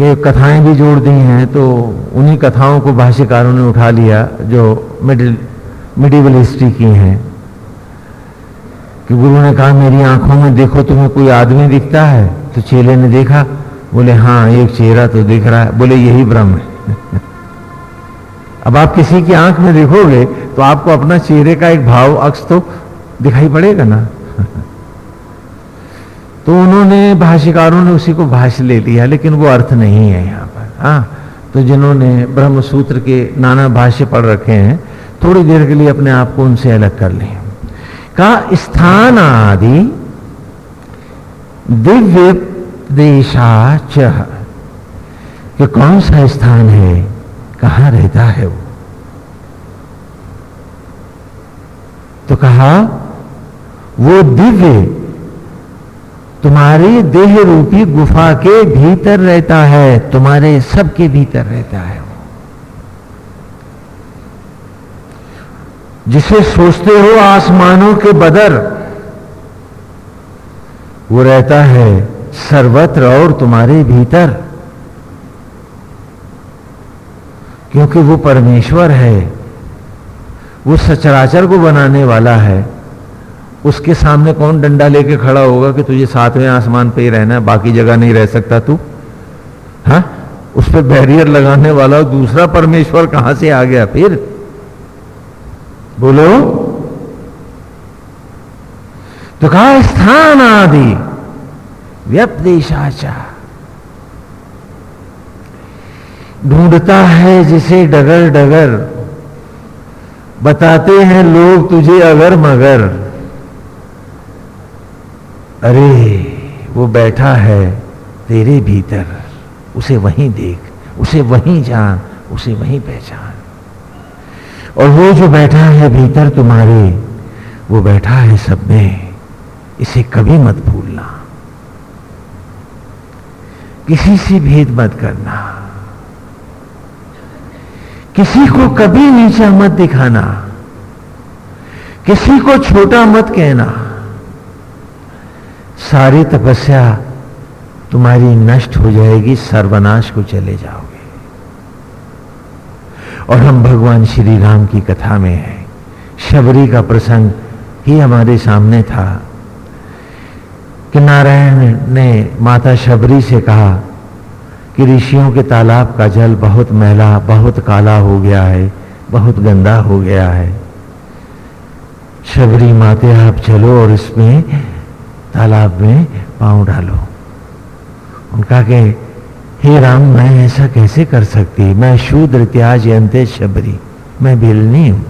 Speaker 1: कि कथाएँ भी जोड़ दी हैं तो उन्हीं कथाओं को भाष्यकारों ने उठा लिया जो मिडिल मिडिवल हिस्ट्री की हैं। कि गुरु ने कहा मेरी आँखों में देखो तुम्हें कोई आदमी दिखता है? तो चेले ने देखा बोले हाँ एक चेहरा तो दिख रहा है। बोले यही ब्रह्म है। अब आप किसी की आँख में देखोगे तो आपको अपना चेहरे का एक भाव, अक्स तो दिखाई पड़ेगा ना? तो उन्होंने, भाष्यकारों ने उसी को भाष्य ले लिया, लेकिन वो अर्थ नहीं है यहाँ पर। हाँ तो जिन्होंने ब्रह्म सूत्र के नाना भाष्य पढ़ रखे हैं, थोड़ी देर के लिए अपने आप को उनसे अलग कर लें। का स्थान आदि दिव्य देशाच। कि कौन सा स्थान है? कहाँ रहता है वो? तो कहा, वो दिव्य तुम्हारी देह रूपी गुफा के भीतर रहता है, तुम्हारे सबके भीतर रहता है वो। जिसे सोचते हो आसमानों के बदर, वो रहता है सर्वत्र और तुम्हारे भीतर। क्योंकि वो परमेश्वर है। वो सचराचर को बनाने वाला है। उसके सामने कौन डंडा लेके खड़ा होगा कि तुझे सातवें आसमान पे ही रहना है, बाकी जगह नहीं रह सकता तू? हा? उस पर बैरियर लगाने वाला दूसरा परमेश्वर कहाँ से आ गया फिर? बोलो। तो कहा स्थान आदि व्यपदेशाचा। ढूंढता है जिसे डगर डगर। बताते हैं लोग तुझे अगर मगर। अरे, वो बैठा है तेरे भीतर। उसे वहीं देख, उसे वहीं जान, उसे वहीं पहचान। और वो जो बैठा है भीतर तुम्हारे, वो बैठा है सब में। इसे कभी मत भूलना। किसी से भेद मत करना। किसी को कभी नीचा मत दिखाना। किसी को छोटा मत कहना। सारी तपस्या तुम्हारी नष्ट हो जाएगी, सर्वनाश को चले जाओगे। और हम भगवान श्री राम की कथा में हैं। शबरी का प्रसंग ही हमारे सामने था। कि नारायण ने माता शबरी से कहा कि ऋषियों के तालाब का जल बहुत मैला, बहुत काला हो गया है, बहुत गंदा हो गया है। शबरी माते, आप चलो और इसमें तालाब में पाँव डालो। उनका के हे राम, मैं ऐसा कैसे कर सकती? मैं शूद्र त्याज अंत्य शबरी, मैं बिलनी हूँ।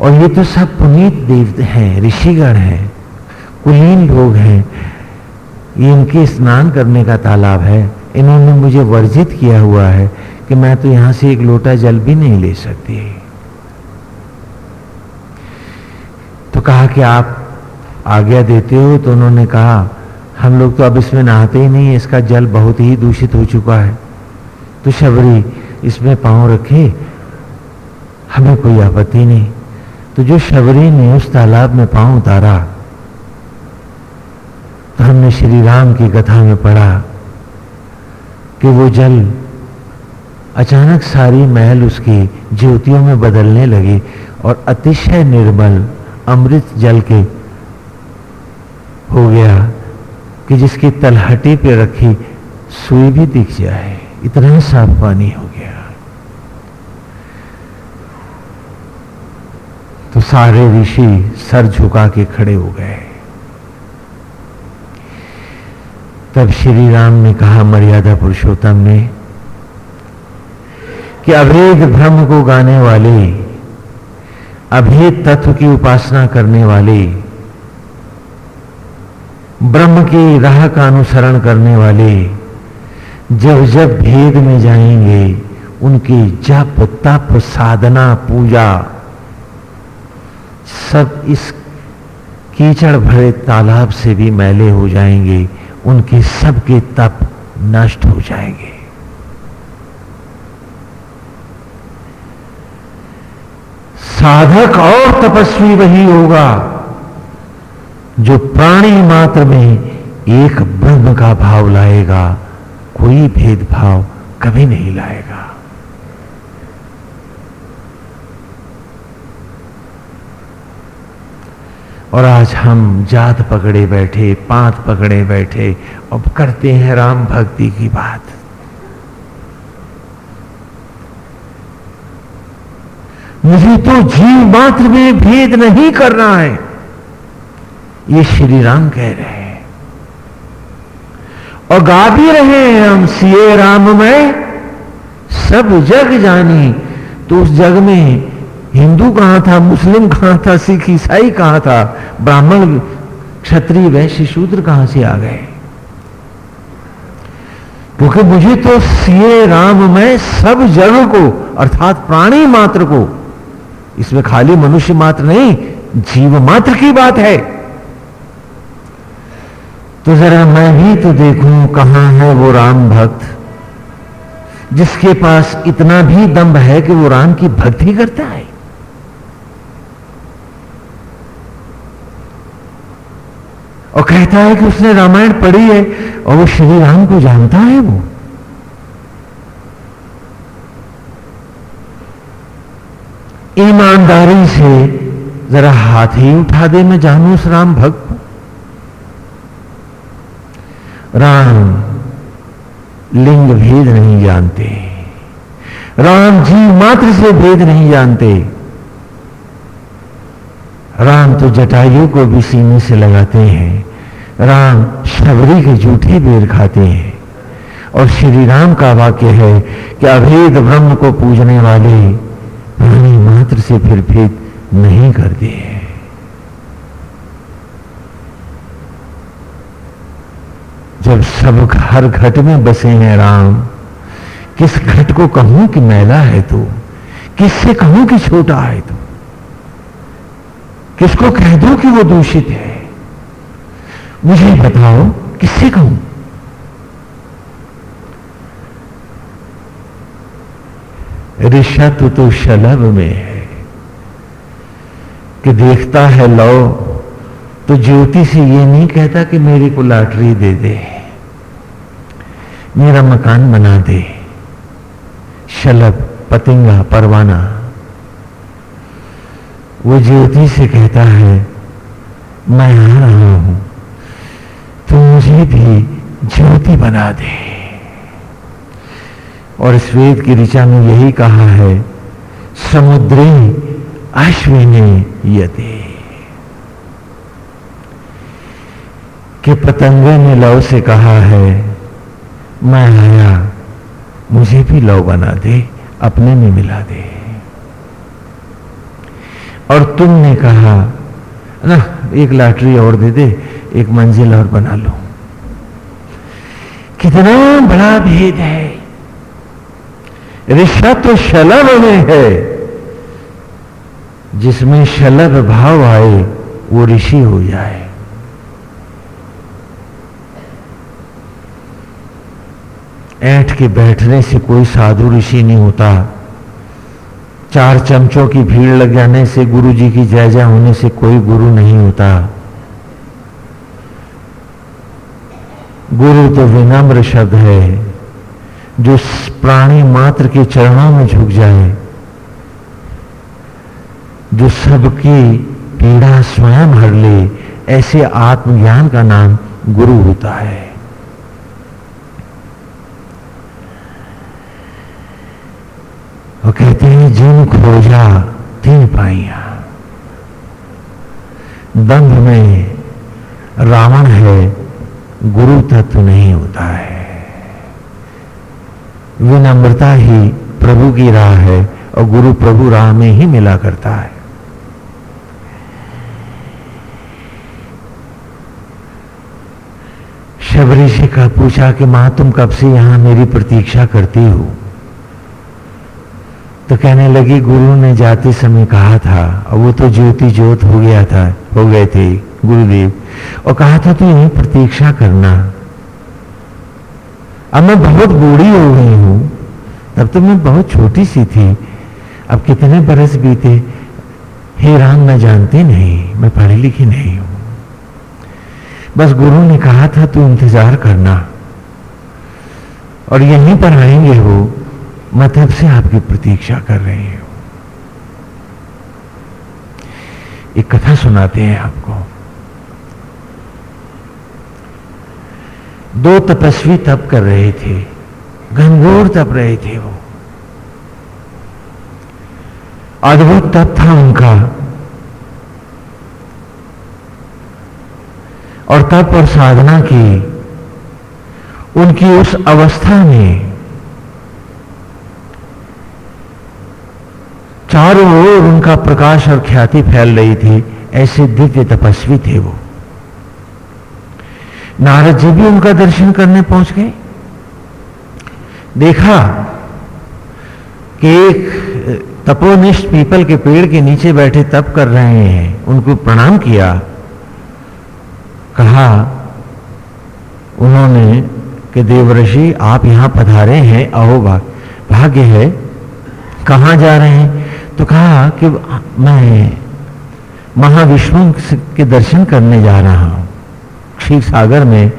Speaker 1: और ये तो सब पुनीत देव हैं, ऋषिगण हैं, कुलीन लोग हैं। ये इनके स्नान करने का तालाब है। इन्होंने मुझे वर्जित किया हुआ है कि मैं तो यहाँ से एक लोटा जल भी नहीं ले सकती। तो कहा कि आप आज्ञा देते हो तो उन्होंने कहा, हम लोग तो अब इसमें नहाते ही नहीं, इसका जल बहुत ही दूषित हो चुका है। तो शबरी, इसमें पाँव रखे, हमें कोई आपत्ति नहीं। तो जो शबरी ने उस तालाब में पाँव उतारा तो हमने श्री राम की कथा में पढ़ा कि वो जल अचानक सारी महल उसकी ज्योतियों में बदलने लगी और अतिशय निर्मल अमृत जल के हो गया कि जिसकी तलहटी पे रखी सुई भी दिख जाए। इतना साफ़ पानी हो गया। तो सारे ऋषि सर झुका के खड़े हो गए। तब श्री राम ने कहा, मर्यादा पुरुषोत्तम ने, कि अभेद ब्रह्म को गाने वाले, अभेद तत्व की उपासना करने वाले, ब्रह्म की राह का अनुसरण करने वाले, जब जब भेद में जाएँगे, उनकी जप, तप, साधना, पूजा, सब इस कीचड़ भरे तालाब से भी मैले हो जाएँगे। उनके सबके तप नष्ट हो जाएँगे। साधक और तपस्वी वही होगा जो प्राणी मात्र में एक ब्रह्म का भाव लाएगा, कोई भेदभाव कभी नहीं लाएगा। और आज हम जात पकड़े बैठे, पात पकड़े बैठे, अब करते हैं राम भक्ति की बात। मुझे तो जीव मात्र में भेद नहीं करना है। ये श्री राम कह रहे हैं। और गा भी रहे हैं हम, सीए राम में, सब जग जानी तो उस जग में हिंदू कहाँ था, मुस्लिम कहाँ था, सिख, ईसाई कहाँ था, ब्राह्मण, क्षत्रिय, वैश्य, शूद्र कहाँ से आ गए? क्योंकि मुझे तो सीए राम, में सब जग को, अर्थात प्राणी मात्र को, इसमें खाली मनुष्य मात्र नहीं, जीव मात्र की बात है। तो जरा मैं भी तो देखूँ कहाँ है वो राम भक्त, जिसके पास इतना भी दम्भ है कि वो राम की भक्ति करता है। और कहता है कि उसने रामायण पढ़ी है और वो श्री राम को जानता है वो। ईमानदारी से जरा हाथ ही उठा दे, मैं जानू उस राम भक्त राम लिंग भेद नहीं जानते। राम जीव मात्र से भेद नहीं जानते। राम तो जटायु को भी सीने से लगाते हैं। राम शबरी के जूठे बेर खाते हैं। और श्री राम का वाक्य है कि अभेद ब्रह्म को पूजने वाले प्राणी मात्र से फिर भेद नहीं करते हैं। जब सब हर घट में बसे हैं राम, किस घट को कहूँ कि मैला है तू, किससे कहूँ कि छोटा है तू? किसको कह दो कि वो दूषित है? मुझे बताओ, किससे कहूँ? ऋषत तो शलभ में है कि देखता है लो तो ज्योति से ये नहीं कहता कि मेरे को लॉटरी दे दे, मेरा मकान बना दे, शलभ, पतिंगा, परवाना। वो ज्योति से कहता है, मैं आ रहा हूँ। तो मुझे भी ज्योति बना दे। और वेद की ऋचा में यही कहा है, समुद्री अश्विनी यते कि पतंगे ने लव से कहा है, मैं आया, मुझे भी लव बना दे, अपने में मिला दे। और तुमने कहा, ना, एक लॉटरी और दे दे, एक मंजिल और बना लो। कितना बड़ा भेद है। ऋषा तो शलभ में है। जिसमें शलभ भाव आए, वो ऋषि हो जाए। ऐठ के बैठने से कोई साधु ऋषि नहीं होता। चार चमचों की भीड़ लग जाने से गुरु जी की जय जय होने से कोई गुरु नहीं होता। गुरु तो विनम्र शब्द है, जो प्राणी मात्र के चरणों में झुक जाए, जो सबकी पीड़ा स्वयं हर ले, ऐसे आत्मज्ञान का नाम गुरु होता है। वो कहते हैं जिन खोजा तीन पाइया। दंभ में रावण है, गुरु तत्व नहीं होता है। विनम्रता ही प्रभु की राह है और गुरु प्रभु राह में ही मिला करता है। शबरी से का पूछा कि माँ, तुम कब से यहाँ मेरी प्रतीक्षा करती हो? तो कहने लगी, गुरु ने जाते समय कहा था और वो तो ज्योति ज्योत हो गया था, हो गए थे, गुरुदेव। और कहा था तो यही प्रतीक्षा करना। अब मैं बहुत बूढ़ी हो गई हूँ, तब तो मैं बहुत छोटी सी थी। अब कितने बरस बीते? हे राम, मैं जानती नहीं, मैं पढ़ी लिखी नहीं हूँ। बस गुरु ने कहा था, तू इंतज़ार करना। और यहीं पर आएँगे वो। मैं तब से आपकी प्रतीक्षा कर रही हूँ। एक कथा सुनाते हैं आपको। दो तपस्वी तप कर रहे थे, घनघोर तप रहे थे वो। अद्भुत तप था उनका। और तप और साधना की उनकी उस अवस्था में चारों ओर उनका प्रकाश और ख्याति फैल रही थी, ऐसे दिव्य तपस्वी थे वो। नारद जी भी उनका दर्शन करने पहुँच गए। देखा कि एक तपोनिष्ठ पीपल के पेड़ के नीचे बैठे तप कर रहे हैं, उनको प्रणाम किया। कहा, उन्होंने कि देवऋषि आप यहाँ पधारे हैं अहो भाग्य है, कहाँ जा रहे हैं? तो कहा कि मैं महाविष्णु के दर्शन करने जा रहा हूँ। क्षीर सागर में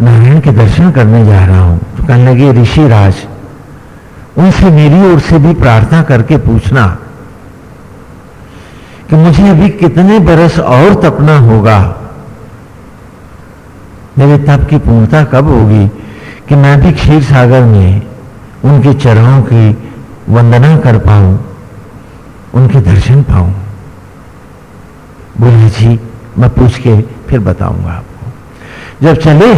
Speaker 1: नारायण के दर्शन करने जा रहा हूँ। तो कहने लगे, ऋषि राज, उनसे मेरी ओर से भी प्रार्थना करके पूछना कि मुझे अभी कितने बरस और तपना होगा। मेरे तप की पूर्णता कब होगी कि मैं भी क्षीर सागर में उनके चरणों की वंदना कर पाऊँ, उनके दर्शन पाऊँ। बोले जी, मैं पूछ के फिर बताऊँगा आपको। जब चले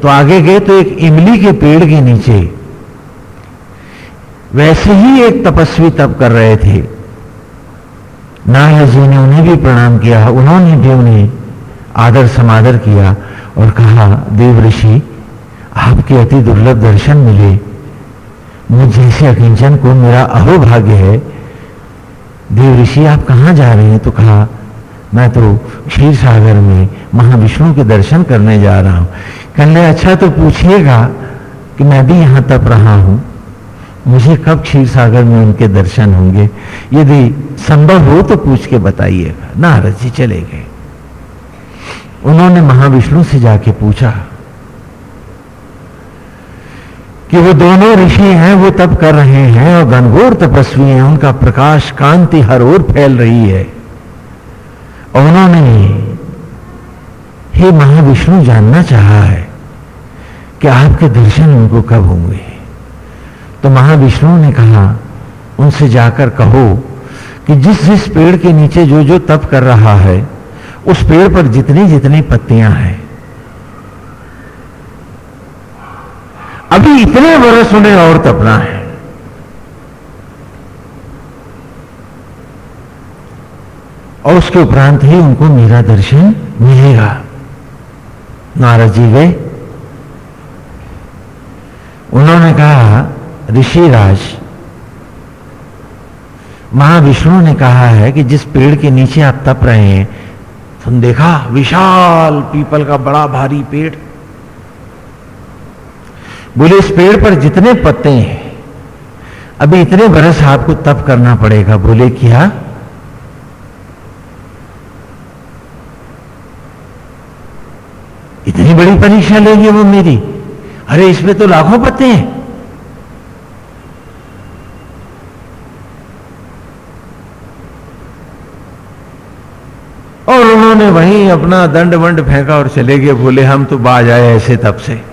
Speaker 1: तो आगे गए तो एक इमली के पेड़ के नीचे। वैसे ही एक तपस्वी तप कर रहे थे। नारद जी ने उन्हें भी प्रणाम किया, उन्होंने भी उन्हें आदर समादर किया और कहा, देव ऋषि, आपके अति दुर्लभ दर्शन मिले। मुझ जैसे अकिंचन को मेरा अहोभाग्य है। देव ऋषि, आप कहाँ जा रहे हैं? तो कहा, मैं तो क्षीर सागर में महाविष्णु के दर्शन करने जा रहा हूँ। कहने अच्छा तो पूछिएगा कि मैं भी यहाँ तप रहा हूँ। मुझे कब क्षीर सागर में उनके दर्शन होंगे? यदि संभव हो तो पूछ के बताइएगा। नारद जी चले गए। उन्होंने महाविष्णु से जाके पूछा कि वो दोनों ऋषि हैं, वो तप कर रहे हैं और घनघोर तपस्वी हैं। उनका प्रकाश कांति हर ओर फैल रही है। और उन्होंने हे महाविष्णु जानना चाहा है कि आपके दर्शन उनको कब होंगे? तो महाविष्णु ने कहा, उनसे जाकर कहो कि जिस जिस पेड़ के नीचे जो जो तप कर रहा है, उस पेड़ पर जितनी जितनी पत्तियाँ हैं अभी इतने वर्ष उन्हें और तपना है। और उसके उपरांत ही उनको मेरा दर्शन मिलेगा। नारद जी गए। उन्होंने कहा, ऋषिराज, महाविष्णु ने कहा है कि जिस पेड़ के नीचे आप तप रहे हैं तुम देखा, विशाल पीपल का बड़ा भारी पेड़ बोले, इस पेड़ पर जितने पत्ते हैं, अभी इतने बरस आपको तप करना पड़ेगा। बोले, क्या? इतनी बड़ी परीक्षा लेंगे वो मेरी। अरे, इसमें तो लाखों पत्ते हैं। और उन्होंने वहीं अपना दंड वंड फेंका और चले गए। बोले, हम तो बाज आए ऐसे तब से।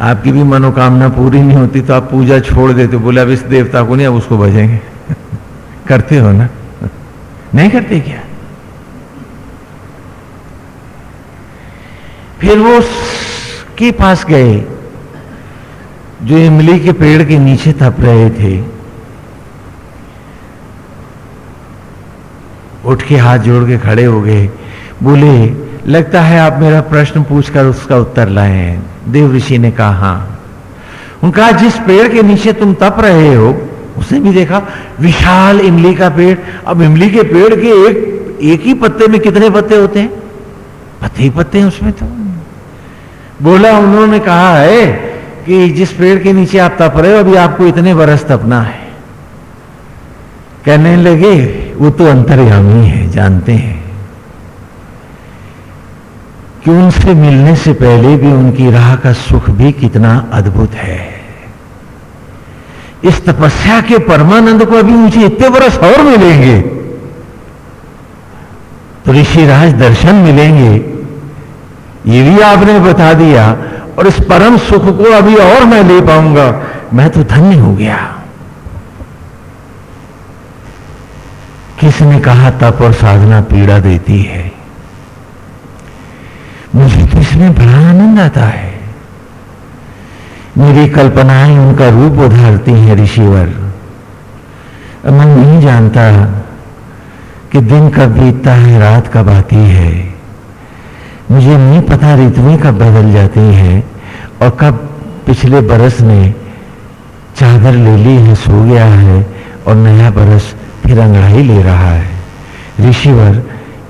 Speaker 1: आपकी भी मनोकामना पूरी नहीं होती तो आप पूजा छोड़ देते, बोले अब इस देवता को नहीं, अब उसको भजेंगे। करते हो ना? नहीं करते क्या? फिर वो के पास गए, जो इमली के पेड़ के नीचे थप रहे थे। उठ के हाथ जोड़ के खड़े हो गए। बोले लगता है आप मेरा प्रश्न पूछकर उसका उत्तर लाए हैं। देव ऋषि ने कहा हाँ। उनका जिस पेड़ के नीचे तुम तप रहे हो, उसने भी देखा, विशाल इमली का पेड़। अब इमली के पेड़ के एक एक ही पत्ते में कितने पत्ते होते हैं? पत्ते ही पत्ते हैं उसमें तो। बोला, उन्होंने कहा है कि जिस पेड़ के नीचे आप तप रहे हो, अभी आपको इतने बरस तपना है। कहने लगे, वो तो अंतर्यामी है, जानते हैं। कि उनसे मिलने से पहले भी उनकी राह का सुख भी कितना अद्भुत है। इस तपस्या के परमानंद को अभी मुझे इतने बरस और मिलेंगे। तो ऋषिराज दर्शन मिलेंगे, ये भी आपने बता दिया, और इस परम सुख को अभी और मैं ले पाऊँगा। मैं तो धन्य हो गया। किसने कहा तप और साधना पीड़ा देती है? मुझे इसमें बड़ा आनंद आता है? मेरी कल्पनाएँ उनका रूप उधारती हैं, ऋषिवर। मैं नहीं जानता कि दिन कब बीतता है, रात कब आती है। मुझे नहीं पता ऋतुएँ कब बदल जाती हैं और कब पिछले बरस ने चादर ले ली है, सो गया है और नया बरस फिर अंगड़ाई ले रहा है। ऋषिवर,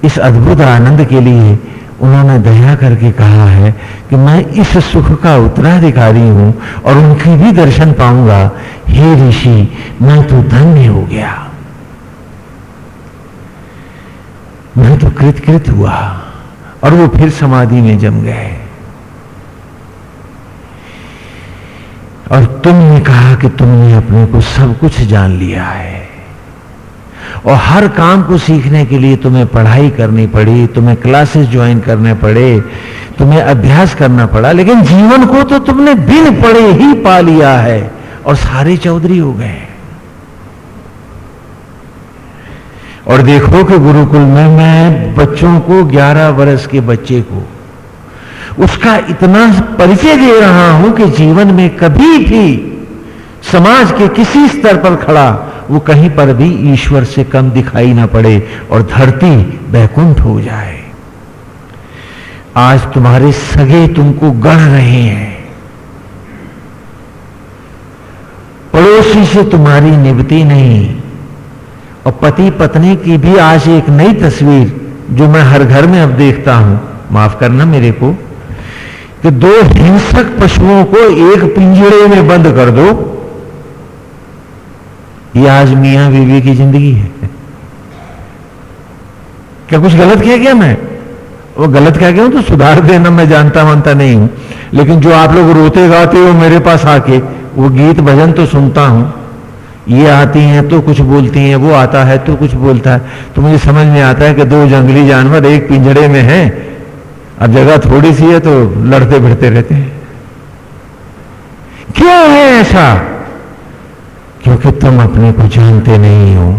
Speaker 1: इस अद्भुत आनंद के लिए उन्होंने दया करके कहा है कि मैं इस सुख का उत्तराधिकारी हूँ और उनके भी दर्शन पाऊँगा। हे ऋषि, मैं तो धन्य हो गया। मैं तो कृतकृत हुआ और वो फिर समाधि में जम गए। और तुमने कहा कि तुमने अपने को सब कुछ जान लिया है। और हर काम को सीखने के लिए तुम्हें पढ़ाई करनी पड़ी, तुम्हें क्लासेस ज्वाइन करने पड़े, तुम्हें अभ्यास करना पड़ा, लेकिन जीवन को तो तुमने बिन पढ़े ही पा लिया है और सारे चौधरी हो गए। और देखो कि गुरुकुल में मैं बच्चों को 11 वर्ष के बच्चे को उसका इतना परिचय दे रहा हूँ कि जीवन में कभी भी समाज के किसी स्तर पर खड़ा, वो कहीं पर भी ईश्वर से कम दिखाई ना पड़े और धरती बैकुंठ हो जाए। आज तुम्हारे सगे तुमको गढ़ रहे हैं। पड़ोसी से तुम्हारी निभती नहीं और पति पत्नी की भी आज एक नई तस्वीर जो मैं हर घर में अब देखता हूँ। माफ़ करना मेरे को, कि दो हिंसक पशुओं को एक पिंजड़े में बंद कर दो। ये आज मियाँ बीवी की ज़िंदगी है। क्या कुछ गलत किया क्या मैं? वो गलत क्या गया तो सुधार देना मैं जानता मानता नहीं हूँ। लेकिन जो आप लोग रोते गाते हो मेरे पास आके, वो गीत भजन तो सुनता हूँ। ये आती हैं तो कुछ बोलती हैं, वो आता है तो कुछ बोलता है। तो मुझे समझ में आता है कि दो जंगली जानवर एक पिंजड़े में हैं। अब जगह थोड़ी सी है तो लड़ते भिड़ते रहते हैं। क्यों है ऐसा? क्योंकि तुम अपने को जानते नहीं हो।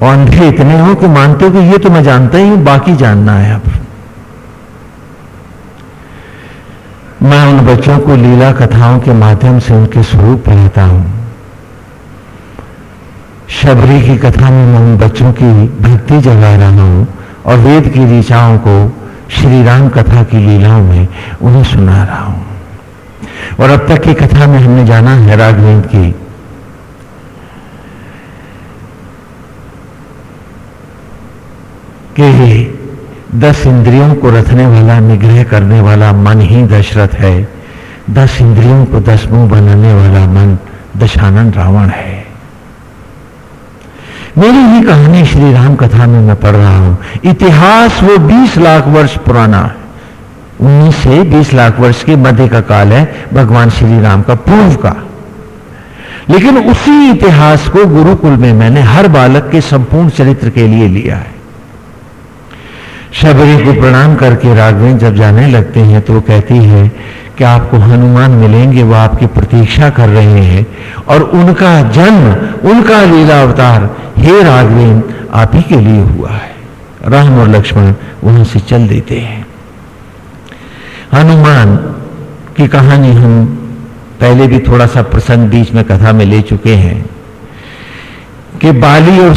Speaker 1: और अंधे इतने हो कि मानते हो कि ये तो मैं जानता ही हूँ, बाकी जानना है अब। मैं उन बच्चों को लीला कथाओं के माध्यम से उनके स्वरूप पढ़ाता हूँ। शबरी की कथा में मैं उन बच्चों की भक्ति जगा रहा हूँ और वेद की ऋचाओं को श्री राम कथा की लीलाओं में उन्हें सुना रहा हूँ। और अब तक की कथा में हमने जाना है राघवेंद्र की कि दस इंद्रियों को रखने वाला, निग्रह करने वाला मन ही दशरथ है। दस इंद्रियों को दस मुँह बनाने वाला मन दशानन रावण है। मेरी ही कहानी श्री राम कथा में मैं पढ़ रहा हूँ। इतिहास वो 20 लाख वर्ष पुराना है। उन्नीस से 20 लाख वर्ष के मध्य का काल है, भगवान श्री राम का पूर्व का। लेकिन उसी इतिहास को गुरुकुल में मैंने हर बालक के संपूर्ण चरित्र के लिए लिया है। शबरी को प्रणाम करके राघवेंद्र जब जाने लगते हैं तो वो कहती है कि आपको हनुमान मिलेंगे, वो आपकी प्रतीक्षा कर रहे हैं और उनका जन्म, उनका लीला अवतार हे राघवेंद्र, आप ही के लिए हुआ है। राम और लक्ष्मण वहाँ से चल देते हैं। हनुमान की कहानी हम पहले भी थोड़ा सा प्रसंग बीच में कथा में ले चुके हैं कि बाली और